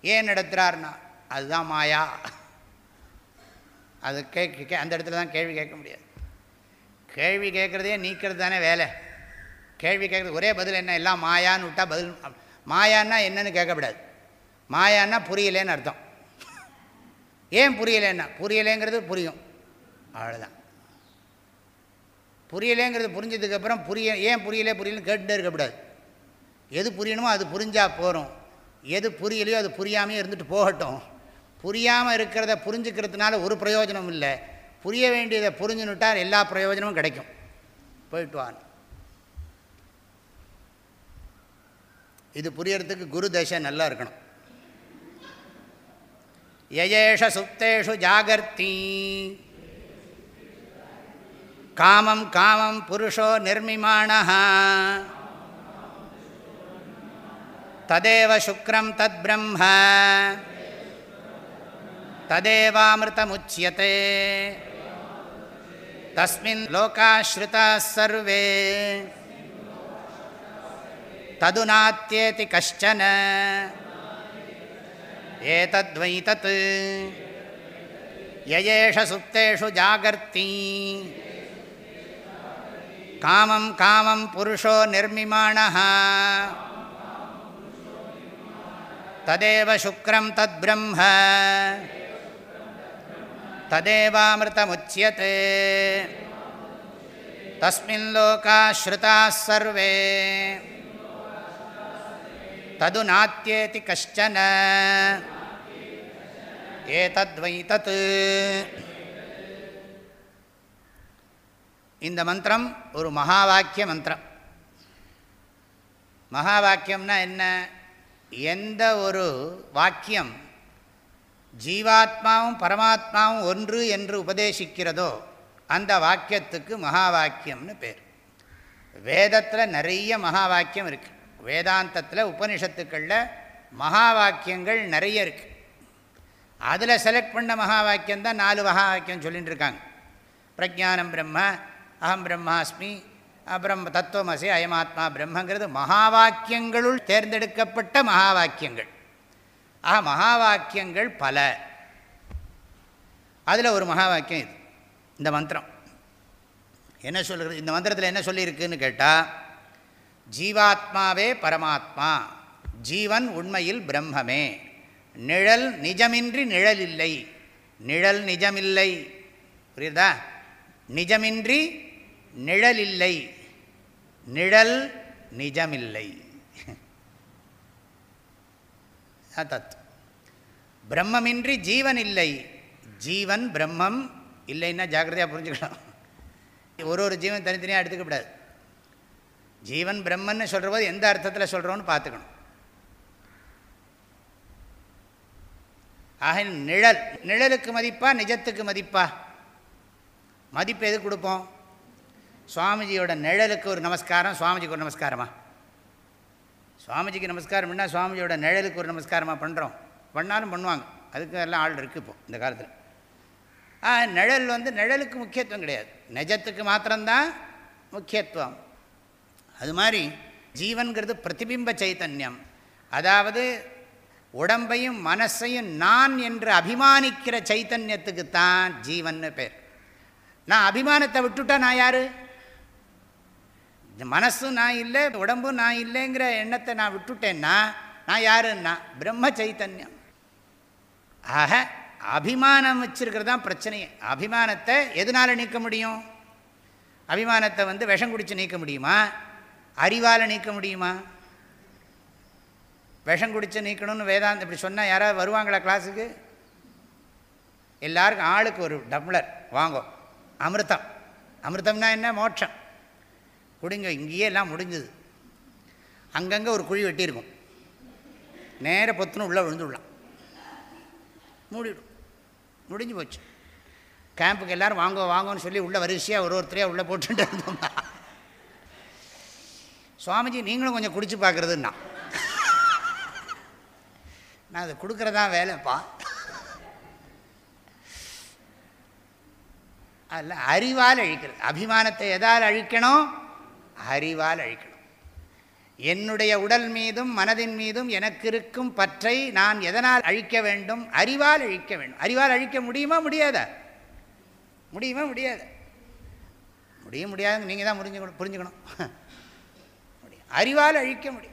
ஏன் நடத்துகிறார்னா அதுதான் மாயா. அது கேட்க அந்த இடத்துல தான் கேள்வி கேட்க முடியாது. கேள்வி கேட்குறதே நீக்கிறது தானே வேலை. கேள்வி கேட்குறது ஒரே பதில் என்ன? எல்லாம் மாயான்னு விட்டால் பதில் மாயான்னா என்னன்னு கேட்கக்கூடாது மாயான்னா புரியலேன்னு அர்த்தம். ஏன் புரியலேன்னா? புரியலேங்கிறது புரியும். அவ்வளோதான் புரியலேங்கிறது புரிஞ்சதுக்கப்புறம் புரிய ஏன் புரியலே புரியலன்னு கேட்டுகிட்டே இருக்கக்கூடாது. எது புரியணுமோ அது புரிஞ்சால் போகிறோம் எது புரியலையோ அது புரியாமையே இருந்துட்டு போகட்டும். புரியாமல் இருக்கிறத புரிஞ்சுக்கிறதுனால ஒரு பிரயோஜனம் இல்லை. புரிய வேண்டியதை புரிஞ்சுனுட்டால் எல்லா பிரயோஜனமும் கிடைக்கும். போயிட்டு வான் இது புரியறதுக்கு குரு தசை நல்லா இருக்கணும். யஜேஷ சுப்தேஷு ஜாகர்த்தி. காமம் காமம் புருஷோ நிர்மிமானஹா. ததேவ சுக்ரம் தத் பிரம்ம. ததேவாமிருதமுச்சியதே. தஸ்மின் லோகாஸ்ருதா சர்வே. ததுநாத்தியேதி கஷ்டன. ஏதத்வை தத் யயேஷ சுப்தேஷு ஜாகர்த்தி. காமம் காமம் புருஷோ நிர்மிமாணா ததேவ சுக்ரம் தத் பிரம்ம ததேவாமிருதமுச்சியதே. தஸ்மின் லோகாஸ்ருதா சர்வே. தது நாத்தியேதி கஷ்டன. ஏதத்வை தத் இந்த மந்திரம் ஒரு மகா வாக்கிய மந்திரம். மகா வாக்கியம்னா என்ன? எந்த ஒரு வாக்கியம் ஜீவாத்மாவும் பரமாத்மாவும் ஒன்று என்று உபதேசிக்கிறதோ அந்த வாக்கியத்துக்கு மகா வாக்கியம்னு பேர். வேதத்தில் நிறைய மகா வாக்கியம் இருக்குது வேதாந்தத்தில் உபனிஷத்துக்களில் மகா வாக்கியங்கள் நிறைய இருக்குது அதில் செலக்ட் பண்ண மகா வாக்கியம் தான் நாலு மகா வாக்கியம் சொல்லிகிட்டு இருக்காங்க. பிரஜானம் பிரம்ம அகம் பிரம்மாஸ்மி அப்புறம் தத்துவமசி அயமாத்மா பிரம்மங்கிறது மகா வாக்கியங்களுள் தேர்ந்தெடுக்கப்பட்ட மகா வாக்கியங்கள் ஆக மகா வாக்கியங்கள் பல. அதில் ஒரு மகா வாக்கியம் இது இந்த மந்திரம். என்ன சொல்கிறது இந்த மந்திரத்தில் என்ன சொல்லியிருக்குன்னு கேட்டால் ஜீவாத்மாவே பரமாத்மா ஜீவன் உண்மையில் பிரம்மமே. நிழல் நிஜமின்றி நிழல் இல்லை நிழல் நிஜமில்லை. புரியுதா? நிஜமின்றி நிழல் இல்லை நிழல் நிஜமில்லை. தத் பிரம்மமின்றி ஜீவன் இல்லை ஜீவன் பிரம்மம் இல்லைன்னா ஜாக்கிரதையாக புரிஞ்சுக்கலாம். ஒரு ஒரு ஜீவன் தனித்தனியாக எடுத்துக்கப்படாது ஜீவன் பிரம்மன்னு சொல்கிற போது எந்த அர்த்தத்தில் சொல்கிறோன்னு பார்த்துக்கணும். ஆக நிழல் நிழலுக்கு மதிப்பா நிஜத்துக்கு மதிப்பா? மதிப்பு எது கொடுப்போம்? சுவாமிஜியோட நிழலுக்கு ஒரு நமஸ்காரம் சுவாமிஜிக்கு ஒரு நமஸ்காரமா? சுவாமிஜிக்கு நமஸ்காரம் பண்ணால் சுவாமிஜியோட நிழலுக்கு ஒரு நமஸ்காரமாக பண்ணுறோம் பண்ணாலும் பண்ணுவாங்க. அதுக்கு எல்லாம் ஆள் இருக்குது இப்போ இந்த காலத்தில். ஆ நிழல் வந்து நிழலுக்கு முக்கியத்துவம் கிடையாது. நிஜத்துக்கு மாத்திரம்தான் முக்கியத்துவம். அது மாதிரி ஜீவன்கிறது பிரதிபிம்ப சைத்தன்யம். அதாவது உடம்பையும் மனசையும் நான் என்று அபிமானிக்கிற சைத்தன்யத்துக்கு தான் ஜீவன்னு பேர். நான் அபிமானத்தை விட்டுட்டா நான் யார்? இந்த மனசும் நான் இல்லை உடம்பும் நான் இல்லைங்கிற எண்ணத்தை நான் விட்டுட்டேன்னா நான் யாருன்னா? பிரம்ம சைத்தன்யம். ஆக அபிமானம் வச்சிருக்கிறது தான் பிரச்சனையே. அபிமானத்தை எதனால் நீக்க முடியும்? அபிமானத்தை வந்து விஷம் குடித்து நீக்க முடியுமா? அறிவால் நீக்க முடியுமா? விஷம் குடித்து நீக்கணும்னு வேதாந்த இப்படி சொன்னால் யாராவது வருவாங்களா கிளாஸுக்கு? எல்லாருக்கும் ஆளுக்கு ஒரு டம்ளர். வாங்கும் அமிர்தம். அமிர்தம்னா என்ன? மோட்சம். கொடுங்க இங்கேயே எல்லாம் முடிஞ்சுது. அங்கங்கே ஒரு குழி வெட்டியிருக்கும். நேர பொத்துன்னு உள்ளே விழுந்துடலாம். மூடிடும் முடிஞ்சு போச்சு. கேம்புக்கு எல்லோரும் வாங்க வாங்கன்னு சொல்லி உள்ளே வரிசையாக ஒரு ஒருத்தரையாக உள்ளே போட்டுட்டு இருந்தோம் சுவாமிஜி நீங்களும் கொஞ்சம் குடிச்சு பார்க்குறதுன்னா. நான் அதை கொடுக்குறதா வேலைப்பா. அதில் அறிவால் அழிக்கிறது. அபிமானத்தை எதால் அழிக்கணும்? அறிவால் அழிக்கணும். என்னுடைய உடல் மீதும் மனதின் மீதும் எனக்கு இருக்கும் பற்றை நான் எதனால் அழிக்க வேண்டும்? அறிவால் அழிக்க வேண்டும். அறிவால் அழிக்க முடியுமா முடியாதா? முடியுமா முடியாது? முடிய முடியாது நீங்கள் தான் முடிஞ்சுக்கணும் புரிஞ்சுக்கணும். முடியும். அறிவால் அழிக்க முடியும்.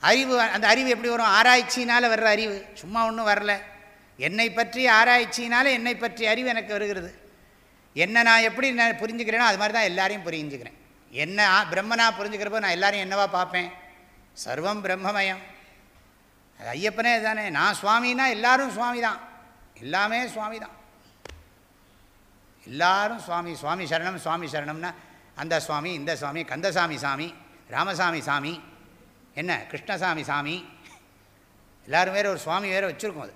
அறிவு அந்த அறிவு எப்படி வரும்? ஆராய்ச்சினால் வர்ற அறிவு. சும்மா ஒன்றும் வரல. என்னை பற்றி ஆராய்ச்சினால் என்னை பற்றி அறிவு எனக்கு வருகிறது. என்ன நான் எப்படி நான் புரிஞ்சுக்கிறேனோ அது மாதிரி தான் எல்லாரையும் புரிஞ்சுக்கிறேன். என்ன பிரம்மனா புரிஞ்சுக்கிறப்போ நான் எல்லாரையும் என்னவா பார்ப்பேன்? சர்வம் பிரம்மமயம். அது ஐயப்பனே தானே. நான் சுவாமின்னா எல்லாரும் சுவாமி தான் எல்லாமே சுவாமி தான் எல்லாரும் சுவாமி சுவாமி சரணம் சுவாமி சரணம்னா அந்த சுவாமி இந்த சுவாமி கந்தசாமி சாமி ராமசாமி சாமி என்ன கிருஷ்ணசாமி சாமி எல்லோரும் வேறு ஒரு சுவாமி வேறு வச்சுருக்கோம் அது.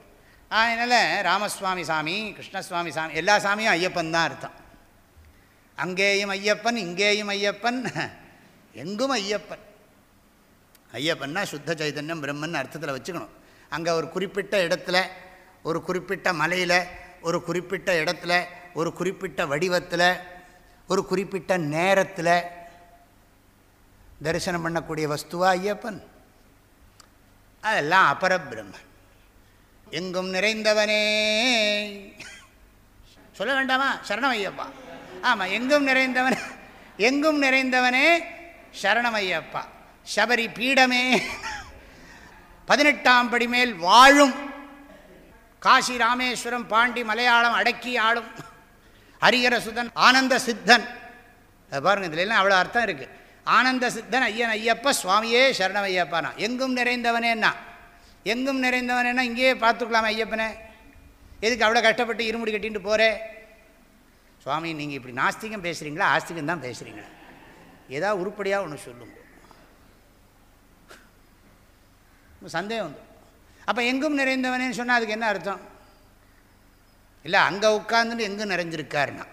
அதனால் ராமசுவாமி சாமி கிருஷ்ணசுவாமி சாமி எல்லா சாமியும் ஐயப்பன் தான் அர்த்தம். அங்கேயும் ஐயப்பன் இங்கேயும் ஐயப்பன் எங்கும் ஐயப்பன். ஐயப்பன்னா சுத்த சைதன்யம் பிரம்மன் அர்த்தத்தில் வச்சுக்கணும். அங்கே ஒரு குறிப்பிட்ட இடத்துல ஒரு குறிப்பிட்ட மலையில் ஒரு குறிப்பிட்ட இடத்துல ஒரு குறிப்பிட்ட வடிவத்தில் ஒரு குறிப்பிட்ட நேரத்தில் தரிசனம் பண்ணக்கூடிய வஸ்துவா ஐயப்பன். அதெல்லாம் அபரபிரம்மன் எங்கும் நிறைந்தவனே. சொல்ல வேண்டாமா? சரணம் ஐயப்பா ஆமாம் எங்கும் நிறைந்தவன் எங்கும் நிறைந்தவனே சரணம் ஐயப்பா சபரி பீடமே. பதினெட்டாம் படி மேல் வாழும். காசி ராமேஸ்வரம் பாண்டி மலையாளம் அடக்கி ஆளும். ஹரிகர சுதன் ஆனந்த சித்தன். பாருங்க இதுல எல்லாம் அவ்வளோ அர்த்தம் இருக்குது ஆனந்த சித்தன் ஐயன் ஐயப்ப சுவாமியே சரணம் ஐயப்பானா எங்கும் நிறைந்தவனேன்னா. எங்கும் நிறைந்தவனேன்னா இங்கேயே பார்த்துக்கலாம் ஐயப்பனே. எதுக்கு அவ்வளோ கஷ்டப்பட்டு இருமுடி கட்டின்ட்டு போகிறே சுவாமி நீங்கள் இப்படி நாஸ்திகம் பேசுகிறீங்களா ஆஸ்திகம் தான் பேசுகிறீங்களா ஏதாவது உருப்படியாக ஒன்று சொல்லுங்க. சந்தேகம் வந்து. அப்போ எங்கும் நிறைந்தவனேன்னு சொன்னால் அதுக்கு என்ன அர்த்தம்? இல்லை அங்கே உட்காந்துட்டு எங்கும் நிறைஞ்சிருக்காருன்னா.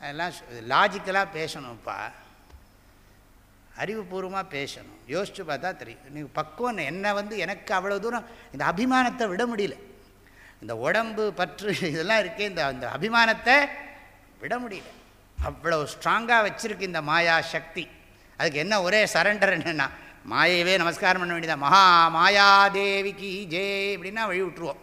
அதெல்லாம் லாஜிக்கலாக பேசணும்ப்பா. அறிவுபூர்வமாக பேசணும். யோசித்து பார்த்தா தெரியும். நீங்கள் பக்குவம் என்னை வந்து எனக்கு அவ்வளோ தூரம் இந்த அபிமானத்தை விட முடியல. இந்த உடம்பு பற்று இதெல்லாம் இருக்கே இந்த அந்த அபிமானத்தை விட முடியல. அவ்வளோ ஸ்ட்ராங்காக வச்சுருக்கு இந்த மாயா சக்தி. அதுக்கு என்ன ஒரே சரண்டர் என்னென்னா மாயவே நமஸ்காரம் பண்ண வேண்டியதான் மகா மாயாதேவிக்கு ஜே அப்படின்னா வழி விட்டுருவோம்.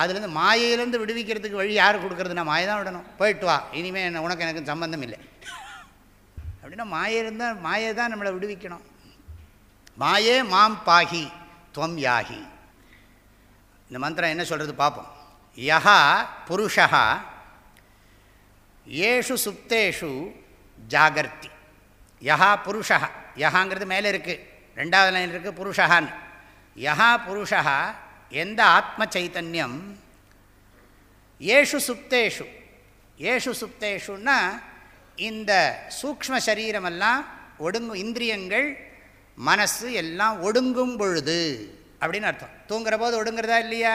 அதுலேருந்து மாயையிலேருந்து விடுவிக்கிறதுக்கு வழி யார் கொடுக்குறதுனா மாயை தான் விடணும். போயிட்டு வா. இனிமேல் உனக்கு எனக்கு சம்பந்தம் இல்லை. அப்படின்னா மாயை இருந்தால் மாயை தான் நம்மளை விடுவிக்கணும். மாயே மாம் பாகி துவம் யாகி. இந்த மந்திரம் என்ன சொல்கிறது பார்ப்போம் யஹா புருஷா ஏஷு சுப்தேஷு ஜாகர்த்தி. யஹா புருஷா யஹாங்கிறது மேலே இருக்குது ரெண்டாவது லைன் இருக்குது புருஷகான்னு யஹா புருஷா எந்த ஆத்ம சைத்தன்யம்? ஏஷு சுப்தேஷு. ஏஷு சுப்தேஷுன்னா இந்த சூக்ம சரீரமெல்லாம் ஒடுங்கு இந்திரியங்கள் மனசு எல்லாம் ஒடுங்கும் பொழுது அப்படின்னு அர்த்தம். தூங்குற போது ஒடுங்கிறதா இல்லையா?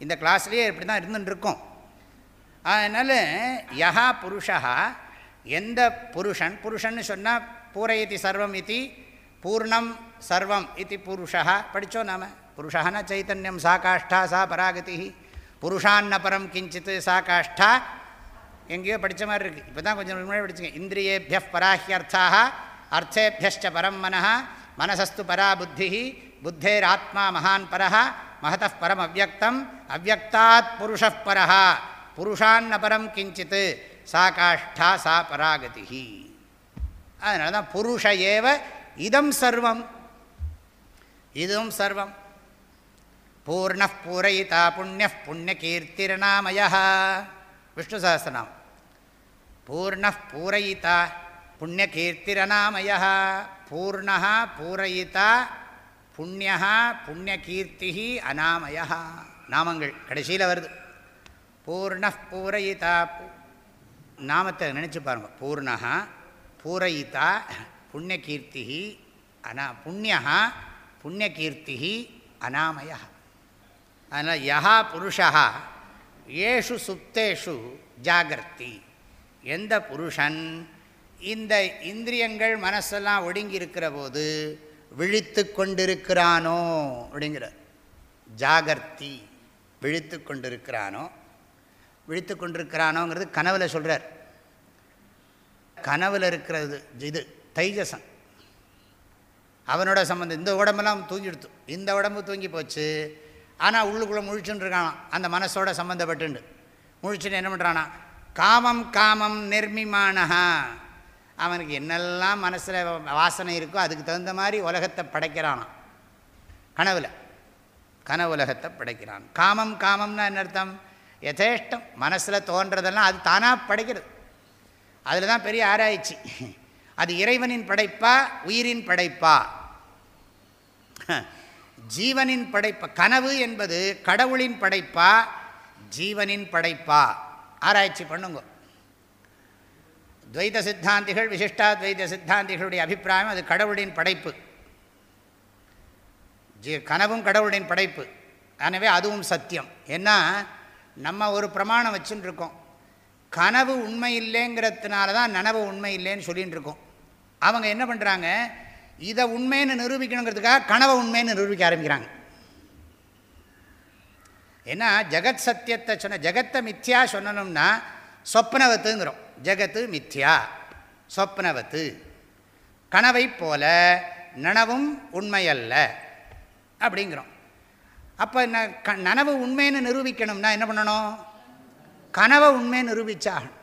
இந்த கிளாஸ்லேயே இப்படி தான் இருந்துட்டுருக்கோம் அதனால் யஹா புருஷா எந்த புருஷன் புருஷன்னு சொன்னால் பூரயதி சர்வம் இது பூர்ணம் சர்வம் இது புருஷா படித்தோம் நாம். புருஷான சைத்தன்யம் சா காஷ்டா சா பராகதி புருஷான்னபரம் கிஞ்சித்து சா காஷ்டா எங்கேயோ படித்த மாதிரி இருக்குது இப்போ தான் கொஞ்சம் முன்னாடி படிச்சுங்க. இந்திரியேபிய பராஹியர்த்தாக அர்த்தேபியஷ்ட பரம் மனः மனசஸ்து பரா புத்தி புத்தேராத்மா மகான் பரः மகத பரம் அவ்வக்தம் அவ்வக்தாத் புருஷ பரः புருஷான்ன பரம் கிஞ்சித் சா காஷ்டா சா பராகதி அதனால தான் புருஷ ஏவ இதம் சர்வம். இதுவும் சர்வம். பூர்ண பூரயிதா புண்ணிய புண்ணியகீர்த்திரநாமய விஷ்ணு சஹசிரநாமம் பூர்ண பூரயிதா புண்ணியகீர்த்திரநாமய பூர்ணா பூரயிதா புண்ணியா புண்ணியகீர்த்தி அநாமய. நாமங்கள் கடைசியில் வருது. பூர்ண பூரயிதா நாமத்தை நினச்சி பாருங்கள் பூர்ணா பூரயிதா புண்ணியகீர்த்தி அனா புண்ணியா புண்ணியகீர்த்தி அநாமய. அதனால் யஹா புருஷா ஏஷு சுப்தேஷு ஜாகிரதி. எந்த புருஷன்? இந்த இந்திரியங்கள் மனசெல்லாம் ஒடுங்கி இருக்கிற போது விழித்து கொண்டிருக்கிறானோ அப்படிங்கிறார் ஜாகர்த்தி விழித்து கொண்டிருக்கிறானோ விழித்து கொண்டிருக்கிறானோங்கிறது கனவில் சொல்கிறார் கனவில் இருக்கிறது இது தைஜசன் அவனோட சம்மந்தம் இந்த உடம்பெல்லாம் தூங்கிடுத்து இந்த உடம்பு தூங்கி போச்சு ஆனால் உள்ளுக்குள்ளே முழிச்சுன்னு இருக்கானா அந்த மனசோட சம்மந்தப்பட்டுண்டு முழிச்சுன்னு என்ன பண்ணுறானா காமம் காமம் நிர்மிமானஹா. அவனுக்கு என்னெல்லாம் மனசில் வாசனை இருக்கோ அதுக்கு தகுந்த மாதிரி உலகத்தை படைக்கிறானான் கனவில். கனவு உலகத்தை படைக்கிறான். காமம் காமம்னா என்ன அர்த்தம்? யதேஷ்டம். மனசில் தோன்றதெல்லாம் அது தானாக படைக்கிறது. அதில் தான் பெரிய ஆராய்ச்சி. அது இறைவனின் படைப்பா உயிரின் படைப்பா? ஜீவனின் படைப்பா. கனவு என்பது கடவுளின் படைப்பா ஜீவனின் படைப்பா? ஆராய்ச்சி பண்ணுங்க. துவைத சித்தாந்திகள் விசிஷ்டா துவைத சித்தாந்திகளுடைய அபிப்பிராயம் அது கடவுளின் படைப்பு. ஜீ கனவும் கடவுளின் படைப்பு. எனவே அதுவும் சத்தியம். ஏன்னா நம்ம ஒரு பிரமாணம் வச்சுன்னு இருக்கோம் கனவு உண்மை இல்லைங்கிறதுனால தான் நனவு உண்மை இல்லைன்னு சொல்லிகிட்டு இருக்கோம் அவங்க என்ன பண்ணுறாங்க இதை உண்மைன்னு நிரூபிக்கணுங்கிறதுக்காக கனவை உண்மைன்னு நிரூபிக்க ஆரம்பிக்கிறாங்க. ஏன்னா ஜெகத் சத்தியத்தை சொன்ன ஜெகத்தை மித்யா சொன்னணும்னா சொப்னவத்துங்கிறோம் ஜெகத்து மித்யா சொப்னவத்து. கனவை போல நனவும் உண்மையல்ல அப்படிங்கிறோம். அப்போ என்ன க நனவு உண்மைன்னு நிரூபிக்கணும்னா என்ன பண்ணணும்? கனவை உண்மை நிரூபிச்சாகணும்.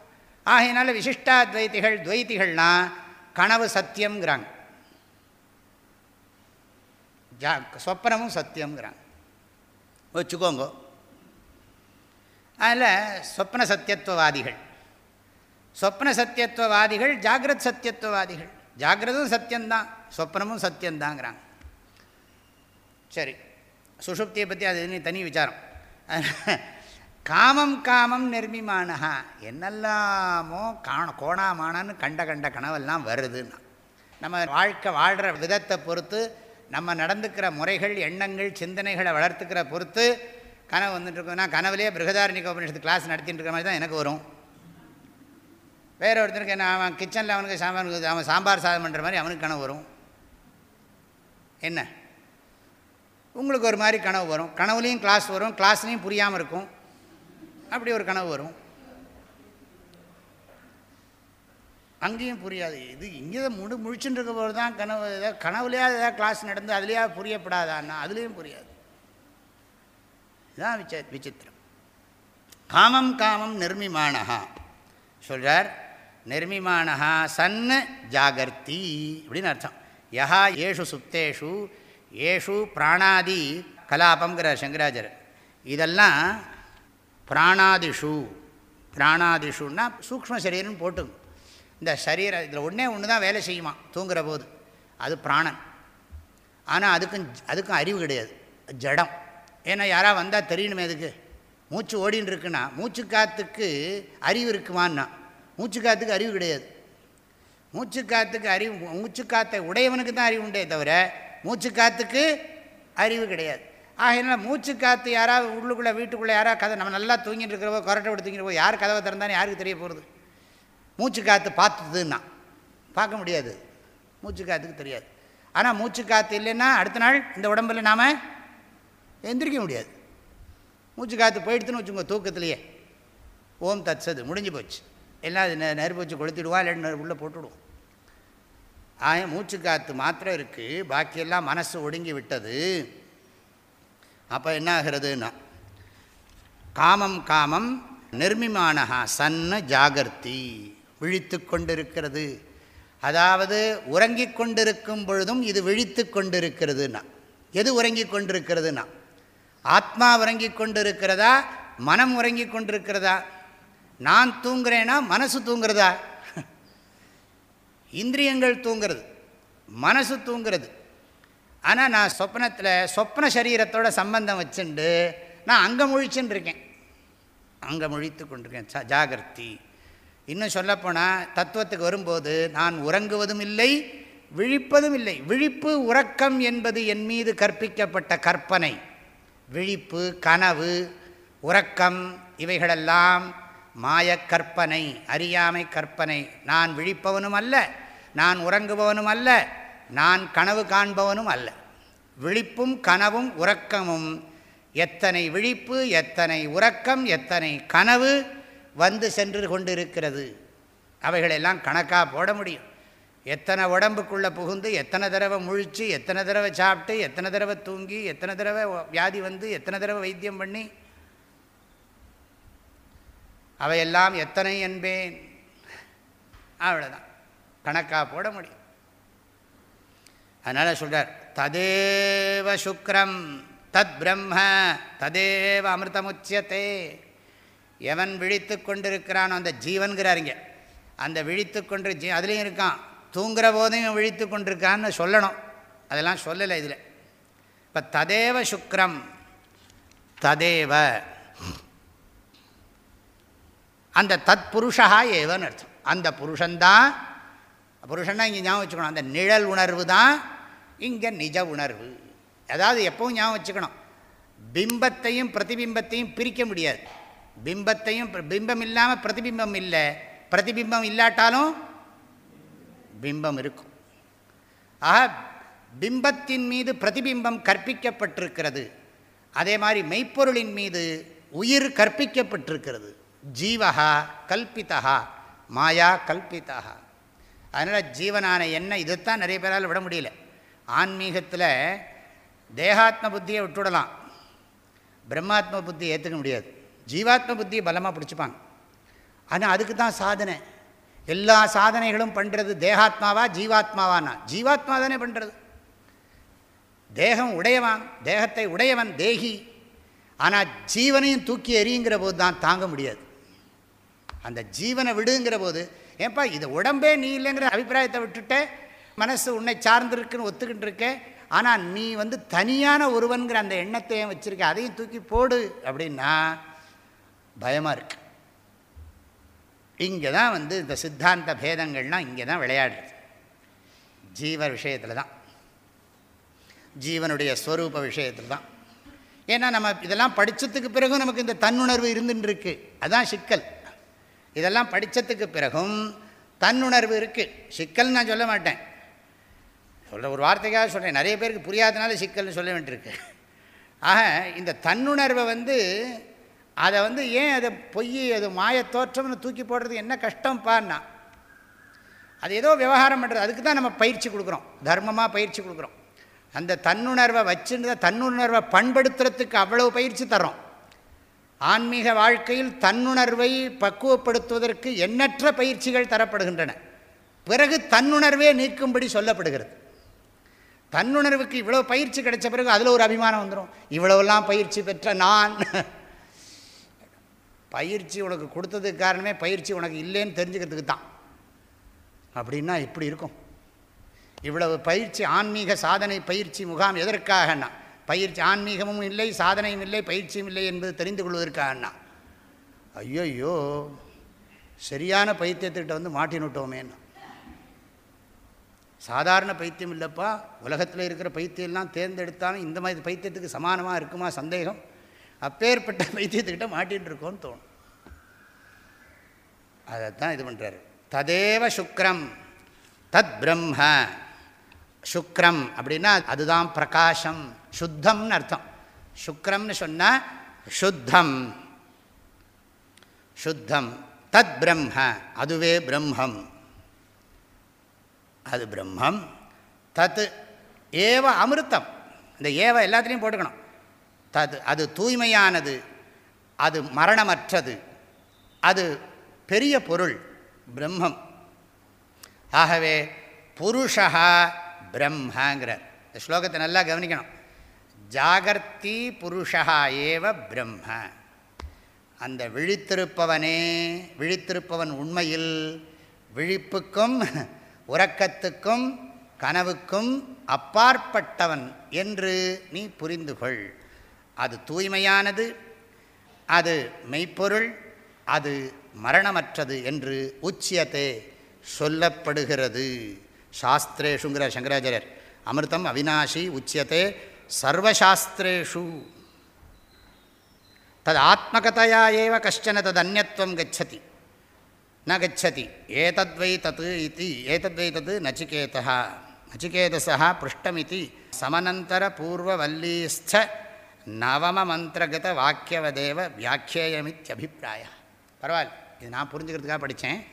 ஆகையினால விசிஷ்டாத்வைத்திகள் துவைத்திகள்னா கனவு சத்தியம்ங்கிறாங்க. ஜா சொப்பனமும் சத்தியம்ங்கிறாங்க. வச்சுக்கோங்க. அதில் சொப்ன சத்தியத்துவவாதிகள். சொப்ன சத்தியத்துவவாதிகள் ஜாகிரத் சத்தியத்துவவாதிகள். ஜாகிரதும் சத்தியம்தான் சொப்னமும் சத்தியந்தாங்கிறாங்க சரி சுஷுப்தியை பற்றி அது தனி விசாரம். காமம் காமம் நிர்மிமானஹா என்னெல்லாமோ காண கோணாமானன்னு கண்ட கண்ட கனவெல்லாம் வருதுன்னா நம்ம வாழ்க்கை வாழ்கிற விதத்தை பொறுத்து நம்ம நடந்துக்கிற முறைகள் எண்ணங்கள் சிந்தனைகளை வளர்த்துக்கிற பொறுத்து கனவு வந்துட்டு இருக்கோம்னா கனவுலேயே பிருகதாரணிக உபநிஷத்து கிளாஸ் நடத்திட்டு இருக்கிற மாதிரி தான் எனக்கு வரும். வேற ஒருத்தருக்கு என்ன அவன் கிச்சனில் அவனுக்கு சாம்பார் அவன் சாம்பார் சாதம் பண்ணுற மாதிரி அவனுக்கு கனவு வரும். என்ன? உங்களுக்கு ஒரு மாதிரி கனவு வரும். கனவுலேயும் கிளாஸ் வரும் கிளாஸ்லேயும் புரியாமல் இருக்கும். அப்படி ஒரு கனவு வரும். அங்கேயும் புரியாது. இது இங்கே தான் முடி முழிச்சுட்டு இருக்க போது தான் கனவு ஏதாவது கனவுலையா ஏதாவது கிளாஸ் நடந்து அதுலேயா புரியப்படாதான்னா அதுலேயும் புரியாது. இதுதான் விச விசித்திரம். காமம் காமம் நிர்மிமானஹா. சொல்கிறார் நிர்மிமானஹா சன்னு ஜாகர்த்தி அப்படின்னு அர்த்தம். யஹா ஏஷு சுப்தேஷு ஏஷு பிராணாதி கலாபங்கிறார் சங்கராஜர் இதெல்லாம் பிராணாதிஷு பிராணாதிஷுன்னா சூக்ம சரீரம்னு போட்டுங்க. இந்த சரீரம் இதில் ஒன்றே ஒன்று தான் வேலை செய்யுமா தூங்குற போது. அது பிராணன். ஆனால் அதுக்கும் அதுக்கும் அறிவு கிடையாது. ஜடம். ஏன்னா யாராவது வந்தால் தெரியணுமே அதுக்கு. மூச்சு ஓடின்னு இருக்குன்னா மூச்சு காற்றுக்கு அறிவு இருக்குமான்னா. மூச்சு காற்றுக்கு அறிவு கிடையாது. மூச்சு காற்றுக்கு அறிவு மூச்சு உடையவனுக்கு தான் அறிவு உண்டே தவிர மூச்சு காற்றுக்கு அறிவு கிடையாது. ஆகையினால மூச்சு காற்று யாராவது உள்ளுக்குள்ளே வீட்டுக்குள்ளே யாராவது கதை நம்ம நல்லா தூங்கிட்டு இருக்கிறவோ கொரட்டை விட்டு தூங்கிட்டு யார் கதவை திறந்தானே யாருக்கு தெரிய போகிறது மூச்சு காற்று பார்த்துதுன்னா. பார்க்க முடியாது. மூச்சு காற்றுக்கு தெரியாது. ஆனால் மூச்சு காற்று இல்லைன்னா அடுத்த நாள் இந்த உடம்பில் நாம் எந்திரிக்க முடியாது. மூச்சு காற்று போயிடுத்துன்னு வச்சுக்கோங்க தூக்கத்துலேயே. ஓம் தத்சது முடிஞ்சு போச்சு. எல்லாம் அது நெருப்பு வச்சு கொளுத்திடுவா இல்லைன்னு உள்ளே போட்டுடுவோம். ஆக மூச்சு காற்று மாத்திரம் இருக்குது பாக்கியெல்லாம் மனசு ஒடுங்கி விட்டது. அப்போ என்ன ஆகிறதுன்னா காமம் காமம் நிர்மிமானகா சன்ன ஜாகர்த்தி விழித்து கொண்டிருக்கிறது. அதாவது உறங்கி கொண்டிருக்கும் பொழுதும் இது விழித்து கொண்டிருக்கிறதுனா எது உறங்கி கொண்டிருக்கிறதுனா ஆத்மா உறங்கி கொண்டிருக்கிறதா மனம் உறங்கி கொண்டிருக்கிறதா? நான் தூங்குறேன்னா மனசு தூங்குறதா? இந்திரியங்கள் தூங்கிறது மனசு தூங்கிறது. ஆனால் நான் சொப்னத்தில் சொப்ன சரீரத்தோட சம்பந்தம் வச்சுண்டு நான் அங்கே முழிச்சுன்னு இருக்கேன். அங்கே முழித்து கொண்டிருக்கேன். ஜா ஜாகிரதி. இன்னும் சொல்லப்போனால் தத்துவத்துக்கு வரும்போது நான் உறங்குவதும் இல்லை விழிப்பதும் இல்லை. விழிப்பு உறக்கம் என்பது என் மீது கற்பிக்கப்பட்ட கற்பனை. விழிப்பு கனவு உறக்கம் இவைகளெல்லாம் மாயக்கற்பனை அறியாமை கற்பனை. நான் விழிப்பவனும் அல்ல நான் உறங்குபவனும் அல்ல நான் கனவு காண்பவனும் அல்ல விழிப்பும் கனவும் உறக்கமும். எத்தனை விழிப்பு எத்தனை உறக்கம் எத்தனை கனவு வந்து சென்று கொண்டிருக்கிறது. அவைகளெல்லாம் கணக்காக போட முடியும். எத்தனை உடம்புக்குள்ளே புகுந்து எத்தனை தடவை முழித்து எத்தனை தடவை சாப்பிட்டு எத்தனை தடவை தூங்கி எத்தனை தடவை வியாதி வந்து எத்தனை தடவை வைத்தியம் பண்ணி அவையெல்லாம் எத்தனை என்பேன்? அவ்வளோதான் கணக்காக போட முடியும். அதனால் சொல்கிறார் ததேவ சுக்ரம் தத் பிரம்ம ததேவ அமிர்தமுச்சியத்தே எவன் விழித்து கொண்டிருக்கிறானோ அந்த ஜீவன்கிறாருங்க அந்த விழித்து கொண்டு ஜீ அதுலேயும் இருக்கான். தூங்குற போதையும் விழித்து கொண்டிருக்கான்னு சொல்லணும். அதெல்லாம் சொல்லலை இதில். இப்போ ததேவ சுக்ரம் ததேவ. அந்த தத் புருஷா ஏவன் அர்த்தம். அந்த புருஷன்தான் புருஷன்னா இங்கே ஞாபகம் வச்சுக்கணும். அந்த நிழல் உணர்வு தான் இங்கே நிஜ உணர்வு. அதாவது எப்பவும் ஞாபகம் வச்சுக்கணும். பிம்பத்தையும் பிரதிபிம்பத்தையும் பிரிக்க முடியாது. பிம்பத்தையும் பிம்பம் இல்லாமல் பிரதிபிம்பம் இல்லை. பிரதிபிம்பம் இல்லாட்டாலும் பிம்பம் இருக்கும். ஆக பிம்பத்தின் மீது பிரதிபிம்பம் கற்பிக்கப்பட்டிருக்கிறது. அதே மாதிரி மெய்ப்பொருளின் மீது உயிர் கற்பிக்கப்பட்டிருக்கிறது. ஜீவகா கல்பித்தா மாயா கல்பித்தா அதனால் ஜீவனான என்ன இதைத்தான் நிறைய பேரால் விட முடியல. ஆன்மீகத்தில் தேகாத்ம புத்தியை விட்டுவிடலாம் பிரம்மாத்ம புத்தியை ஏற்றுக்க முடியாது. ஜீவாத்ம புத்தியை பலமாக பிடிச்சிப்பாங்க. ஆனால் அதுக்கு தான் சாதனை. எல்லா சாதனைகளும் பண்ணுறது தேகாத்மாவா ஜீவாத்மாவானா? ஜீவாத்மா தானே பண்ணுறது தேகம் உடையவான் தேகத்தை உடையவன் தேகி. ஆனால் ஜீவனையும் தூக்கி எறியுங்கிற போது தான் தாங்க முடியாது. அந்த ஜீவனை விடுங்கிற போது ஏன்பா இது உடம்பே நீ இல்லைங்கிற அபிப்பிராயத்தை விட்டுட்டு? மனசு உன்னை சார்ந்திருக்குன்னு ஒத்துக்கிட்டு இருக்க ஆனால் நீ வந்து தனியான ஒருவன்கிற அந்த எண்ணத்தையும் வச்சுருக்க? அதையும் தூக்கி போடு. அப்படின்னா பயமாக இருக்கு. இங்கே தான் வந்து இந்த சித்தாந்த பேதங்கள்லாம் இங்கே தான் விளையாடுறது ஜீவ விஷயத்தில் தான். ஜீவனுடைய ஸ்வரூப விஷயத்தில் தான். ஏன்னா நம்ம இதெல்லாம் படித்ததுக்கு பிறகும் நமக்கு இந்த தன்னுணர்வு இருந்துன்னு இருக்குது அதுதான் சிக்கல். இதெல்லாம் படித்ததுக்கு பிறகும் தன்னுணர்வு இருக்குது சிக்கல்னு நான் சொல்ல மாட்டேன். சொல்ல ஒரு வார்த்தைக்காக சொல்கிறேன் நிறைய பேருக்கு புரியாதனால சிக்கல்னு சொல்ல வேண்டியிருக்கு. ஆக இந்த தன்னுணர்வை வந்து அதை வந்து ஏன் அதை பொய் அது மாய தோற்றம்னு தூக்கி போடுறது என்ன கஷ்டம்ப்பான்னா அது ஏதோ விவகாரம் பண்ணுறது அதுக்கு தான் நம்ம பயிற்சி கொடுக்குறோம். தர்மமாக பயிற்சி கொடுக்குறோம். அந்த தன்னுணர்வை வச்சுன்னு தன்னுணர்வை பண்படுத்துறதுக்கு அவ்வளவு பயிற்சி தரோம் ஆன்மீக வாழ்க்கையில் தன்னுணர்வை பக்குவப்படுத்துவதற்கு எண்ணற்ற பயிற்சிகள் தரப்படுகின்றன. பிறகு தன்னுணர்வே நீக்கும்படி சொல்லப்படுகிறது. தன்னுணர்வுக்கு இவ்வளோ பயிற்சி கிடைச்ச பிறகு அதில் ஒரு அபிமானம் வந்துடும் இவ்வளோலாம் பயிற்சி பெற்ற நான். பயிற்சி உனக்கு கொடுத்ததுக்கு காரணமே பயிற்சி உனக்கு இல்லைன்னு தெரிஞ்சுக்கிறதுக்கு தான். அப்படின்னா இப்படி இருக்கும். இவ்வளவு பயிற்சி ஆன்மீக சாதனை பயிற்சி முகாம் எதற்காகனா பயிற்சி ஆன்மீகமும் இல்லை சாதனையும் இல்லை பயிற்சியும் இல்லை என்பது தெரிந்து கொள்வதற்காகண்ணா ஐயோயோ சரியான பைத்தியத்திட்ட வந்து மாட்டினுட்டோமேன்னு சாதாரண பைத்தியம் இல்லைப்பா. உலகத்தில் இருக்கிற பைத்தியம்லாம் தேர்ந்தெடுத்தாலும் இந்த மாதிரி பைத்தியத்துக்கு சமானமாக இருக்குமா சந்தேகம்? அப்பேற்பட்ட (laughs) பைத்தியத்துக்கிட்ட மாட்டின்னு இருக்கோன்னு தோணும். அதைத்தான் இது பண்ணுறாரு ததேவ சுக்ரம் தத் பிரம்ம. சுக்ரம் அப்படின்னா அதுதான் பிரகாசம். சுத்தம்னு அர்த்தம். சுக்ரம்னு சொன்னால் சுத்தம். சுத்தம். தத் பிரம்ம. அதுவே பிரம்மம். அது பிரம்மம். தத்து ஏவ அமிர்தம். இந்த ஏவ எல்லாத்துலேயும் போட்டுக்கணும். தது அது தூய்மையானது. அது மரணமற்றது. அது பெரிய பொருள். பிரம்மம். ஆகவே புருஷா பிரம்மங்கிறார் இந்த ஸ்லோகத்தை நல்லா கவனிக்கணும். ஜாகர்த்தி புருஷா ஏவ பிரம்ம. அந்த விழித்திருப்பவனே விழித்திருப்பவன் உண்மையில் விழிப்புக்கும் உறக்கத்துக்கும் கனவுக்கும் அப்பாற்பட்டவன் என்று நீ புரிந்து கொள். அது தூய்மையானது அது மெய்ப்பொருள் அது மரணமற்றது என்று உச்சியத்தை சொல்லப்படுகிறது. சாஸ்திரேஷுங்கிற சங்கராச்சாரியர் அமிர்தம் அவினாஷி உச்சியத்தை சர்வசாஸ்திரேஷு. தது ஆத்மகதையா ஏவ கஷ்டன ததன்யத்துவம் கச்சதி. ந கச்சதி. ஏதத்வை தத் இது. ஏதத்வை தத் நச்சிகேதா நச்சிகேதசா பிருஷ்டமிதி சமனந்தர பூர்வவல்லீஸ்த நவமமந்திரகத வாக்கியவதேவ வியாக்கியமித்யபிப்பிராய. பரவாயில்ல. இது நான் புரிஞ்சுக்கிறதுக்காக படித்தேன்.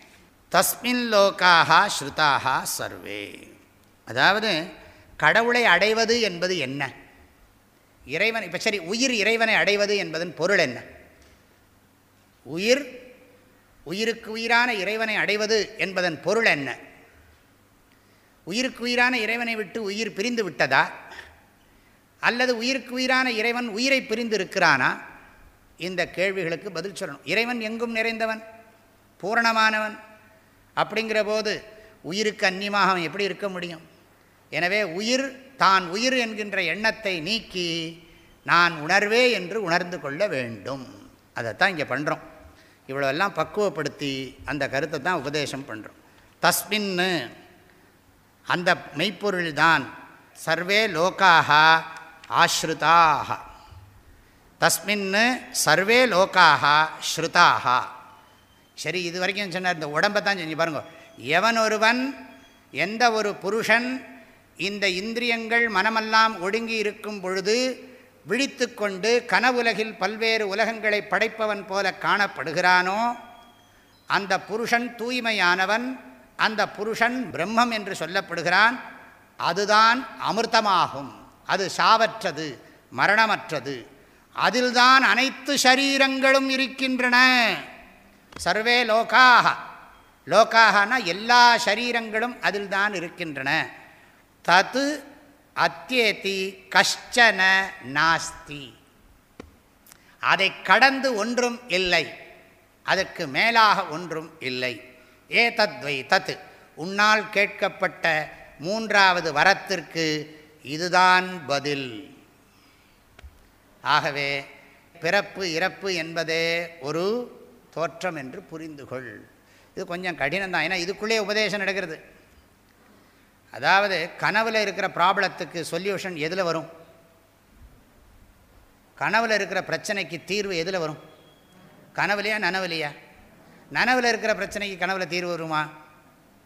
தஸ்மின் லோக்காக ஸ்ருதாக சர்வே. அதாவது கடவுளை அடைவது என்பது என்ன? இறைவன் இப்போ சரி உயிர் இறைவனை அடைவது என்பதன் பொருள் என்ன? உயிர் உயிருக்கு உயிரான இறைவனை அடைவது என்பதன் பொருள் என்ன? உயிருக்கு உயிரான இறைவனை விட்டு உயிர் பிரிந்து விட்டதா? அல்லது உயிருக்கு உயிரான இறைவன் உயிரை பிரிந்து இருக்கிறானா? இந்த கேள்விகளுக்கு பதில் சொல்லணும். இறைவன் எங்கும் நிறைந்தவன்? பூரணமானவன்? அப்படிங்கிற போது உயிருக்கு அந்நியமாக அவன் எப்படி இருக்க முடியும்? எனவே உயிர் தான் உயிர் என்கின்ற எண்ணத்தை நீக்கி நான் உணர்வே என்று உணர்ந்து கொள்ள வேண்டும். அதைத்தான் இங்கே பண்ணுறோம் இவ்வளோெல்லாம் பக்குவப்படுத்தி அந்த கருத்தை தான் உபதேசம் பண்ணுறோம் தஸ்மின்னு அந்த மெய்ப்பொருள்தான் சர்வே லோக்காக ஆஸ்ருதாக தஸ்மின்னு சர்வே லோக்காக ஸ்ருதாக சரி இது வரைக்கும் சொன்னார் இந்த உடம்பை தான் செஞ்சு பாருங்க. எவன் ஒருவன் எந்த ஒரு புருஷன் இந்த இந்திரியங்கள் மனமெல்லாம் ஒடுங்கி இருக்கும் பொழுது விழித்து கொண்டு கனவுலகில் பல்வேறு உலகங்களை படைப்பவன் போல காணப்படுகிறானோ? அந்த புருஷன் தூய்மையானவன் அந்த புருஷன் பிரம்மம் என்று சொல்லப்படுகிறான். அதுதான் அமிர்தமாகும். அது சாவற்றது மரணமற்றது. அதில்தான் அனைத்து சரீரங்களும் இருக்கின்றன. சர்வே லோகாக லோகாகனா எல்லா சரீரங்களும் அதில்தான் இருக்கின்றன. தத்து அத்தியேதி கஷ்டன நாஸ்தி. அதை கடந்து ஒன்றும் இல்லை. அதற்கு மேலாக ஒன்றும் இல்லை. ஏ தத்வை தத். உன்னால் கேட்கப்பட்ட மூன்றாவது வரத்திற்கு இதுதான் பதில். ஆகவே பிறப்பு இறப்பு என்பதே ஒரு தோற்றம் என்று புரிந்து கொள் இது கொஞ்சம் கடினம் தான் ஏன்னா இதுக்குள்ளே உபதேசம் நடக்கிறது. அதாவது கனவில் இருக்கிற ப்ராப்ளத்துக்கு சொல்யூஷன் எதில் வரும்? கனவில் இருக்கிற பிரச்சனைக்கு தீர்வு எதில் வரும்? கனவுலையா நனவுலையா? நனவில் இருக்கிற பிரச்சனைக்கு கனவில் தீர்வு வருமா?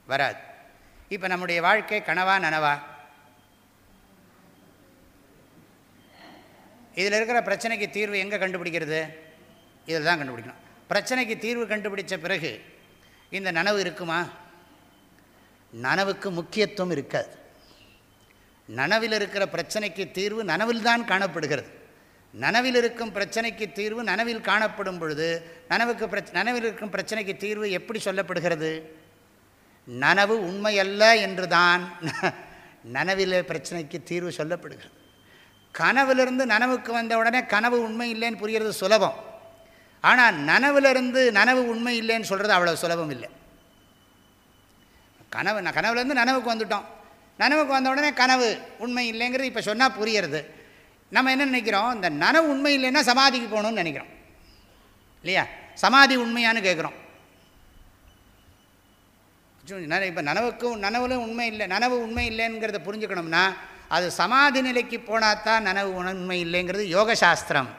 வராது. இப்போ நம்முடைய வாழ்க்கை கனவா நனவா? இதில் இருக்கிற பிரச்சனைக்கு தீர்வு எங்கே கண்டுபிடிக்கிறது? இதில் தான் கண்டுபிடிக்கணும். பிரச்சனைக்கு தீர்வு கண்டுபிடித்த பிறகு இந்த நனவு இருக்குமா? நனவுக்கு முக்கியத்துவம் இருக்காது. நனவில் இருக்கிற பிரச்சனைக்கு தீர்வு நனவில் தான் காணப்படுகிறது. நனவில் இருக்கும் பிரச்சனைக்கு தீர்வு நனவில் காணப்படும் பொழுது நனவுக்கு பிரச் நனவில் இருக்கும் பிரச்சனைக்கு தீர்வு எப்படி சொல்லப்படுகிறது? நனவு உண்மையல்ல என்று தான் (laughs) நனவில் பிரச்சனைக்கு தீர்வு சொல்லப்படுகிறது. கனவிலிருந்து நனவுக்கு வந்த உடனே கனவு உண்மை இல்லைன்னு புரிகிறது சுலபம். ஆனால் நனவிலிருந்து நனவு உண்மை இல்லைன்னு சொல்கிறது அவ்வளோ சுலபம் இல்லை. கனவு நான் கனவுலேருந்து நனவுக்கு வந்துட்டோம். நனவுக்கு வந்த உடனே கனவு உண்மை இல்லைங்கிறது இப்போ சொன்னால் புரியுறது. நம்ம என்ன நினைக்கிறோம்? இந்த நனவு உண்மை இல்லைன்னா சமாதிக்கு போகணும்னு நினைக்கிறோம். இல்லையா? சமாதி உண்மையானு கேட்குறோம் இப்போ நனவுக்கும் நனவுலும் உண்மை இல்லை நனவு உண்மை இல்லைங்கிறத புரிஞ்சுக்கணும்னா அது சமாதி நிலைக்கு போனால் தான் நனவு உண்மை இல்லைங்கிறது யோகசாஸ்திரம்.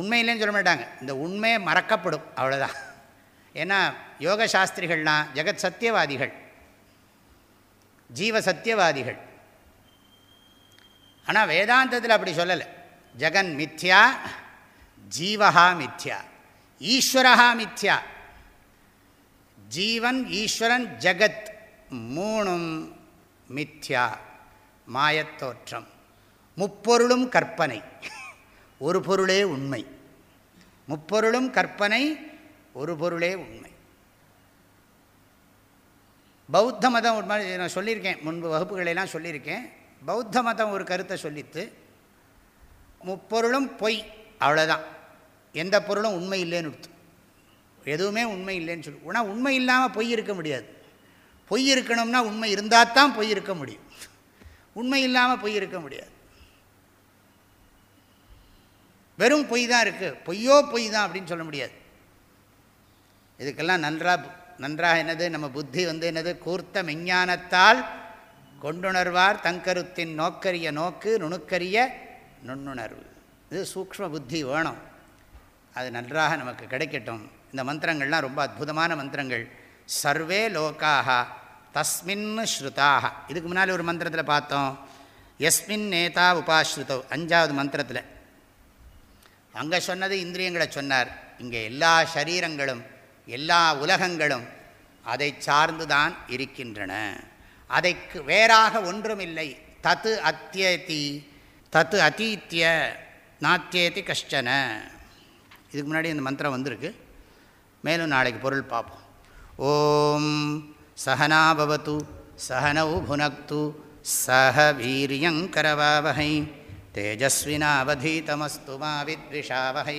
உண்மை இல்லைன்னு சொல்ல மாட்டாங்க. இந்த உண்மையை மறக்கப்படும் அவ்வளோதான் ஏன்னா யோக சாஸ்திரிகள்னா ஜெகத் சத்தியவாதிகள் ஜீவ சத்தியவாதிகள். ஆனால் வேதாந்தத்தில் அப்படி சொல்லலை. ஜெகன் மித்யா ஜீவஹா மித்யா ஈஸ்வரஹா மித்யா. ஜீவன் ஈஸ்வரன் ஜகத் மூணும் மித்யா மாயத்தோற்றம் முப்பொருளும் கற்பனை ஒரு பொருளே உண்மை. முப்பொருளும் கற்பனை ஒரு பொருளே உண்மை. பௌத்த மதம் ஒரு மாதிரி நான் சொல்லியிருக்கேன் முன்பு வகுப்புகளெல்லாம் சொல்லியிருக்கேன். பௌத்த மதம் ஒரு கருத்தை சொல்லித்து முப்பொருளும் பொய் அவ்வளோதான் எந்த பொருளும் உண்மை இல்லைன்னு கொடுத்து. எதுவுமே உண்மை இல்லைன்னு சொல்லி ஆனால் உண்மை இல்லாமல் பொய் இருக்க முடியாது. பொய் இருக்கணும்னா உண்மை இருந்தால் தான் பொய் இருக்க முடியும். உண்மை இல்லாமல் பொய் இருக்க முடியாது. வெறும் பொய் தான் இருக்குது பொய்யோ பொய் தான் அப்படின்னு சொல்ல முடியாது. இதுக்கெல்லாம் நன்றாக நன்றாக என்னது? நம்ம புத்தி வந்து என்னது? கூர்த்த மெஞ்ஞானத்தால் கொண்டுணர்வார் தங்கருத்தின் நோக்கரிய நோக்கு நுணுக்கரிய நுண்ணுணர்வு. இது சூக்ம புத்தி வேணும். அது நன்றாக நமக்கு கிடைக்கட்டும். இந்த மந்திரங்கள்லாம் ரொம்ப அற்புதமான மந்திரங்கள். சர்வே லோக்காக தஸ்மின் ஸ்ருதாக இதுக்கு முன்னால் ஒரு மந்திரத்தில் பார்த்தோம். எஸ்மின் நேதா உபாஸ்ருதோ. அஞ்சாவது மந்திரத்தில். அங்கே சொன்னது இந்திரியங்களை சொன்னார். இங்கே எல்லா சரீரங்களும் எல்லா உலகங்களும் அதை சார்ந்துதான் இருக்கின்றன. அதைக்கு வேறாக ஒன்றுமில்லை. தத்து அத்தியதி தத்து அதீத்திய நாத்தியேதி கஷ்டன. இதுக்கு முன்னாடி இந்த மந்திரம் வந்திருக்கு. மேலும் நாளைக்கு பொருள் பார்ப்போம். ஓம் சகனாபவத்து சகனௌ புனக்து சக வீரியங்கரவாவகை தேஜஸ்வினாவதீதமஸ்து மா வித்விஷாவகை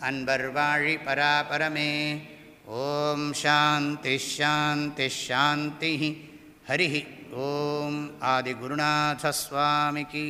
அன்பர் வாழி பராபரமே. ஓம் சாந்தி ஷாந்தி ஷாந்தி ஹரி ஓம் ஆதிகுருநாசஸ்வாமிக்கு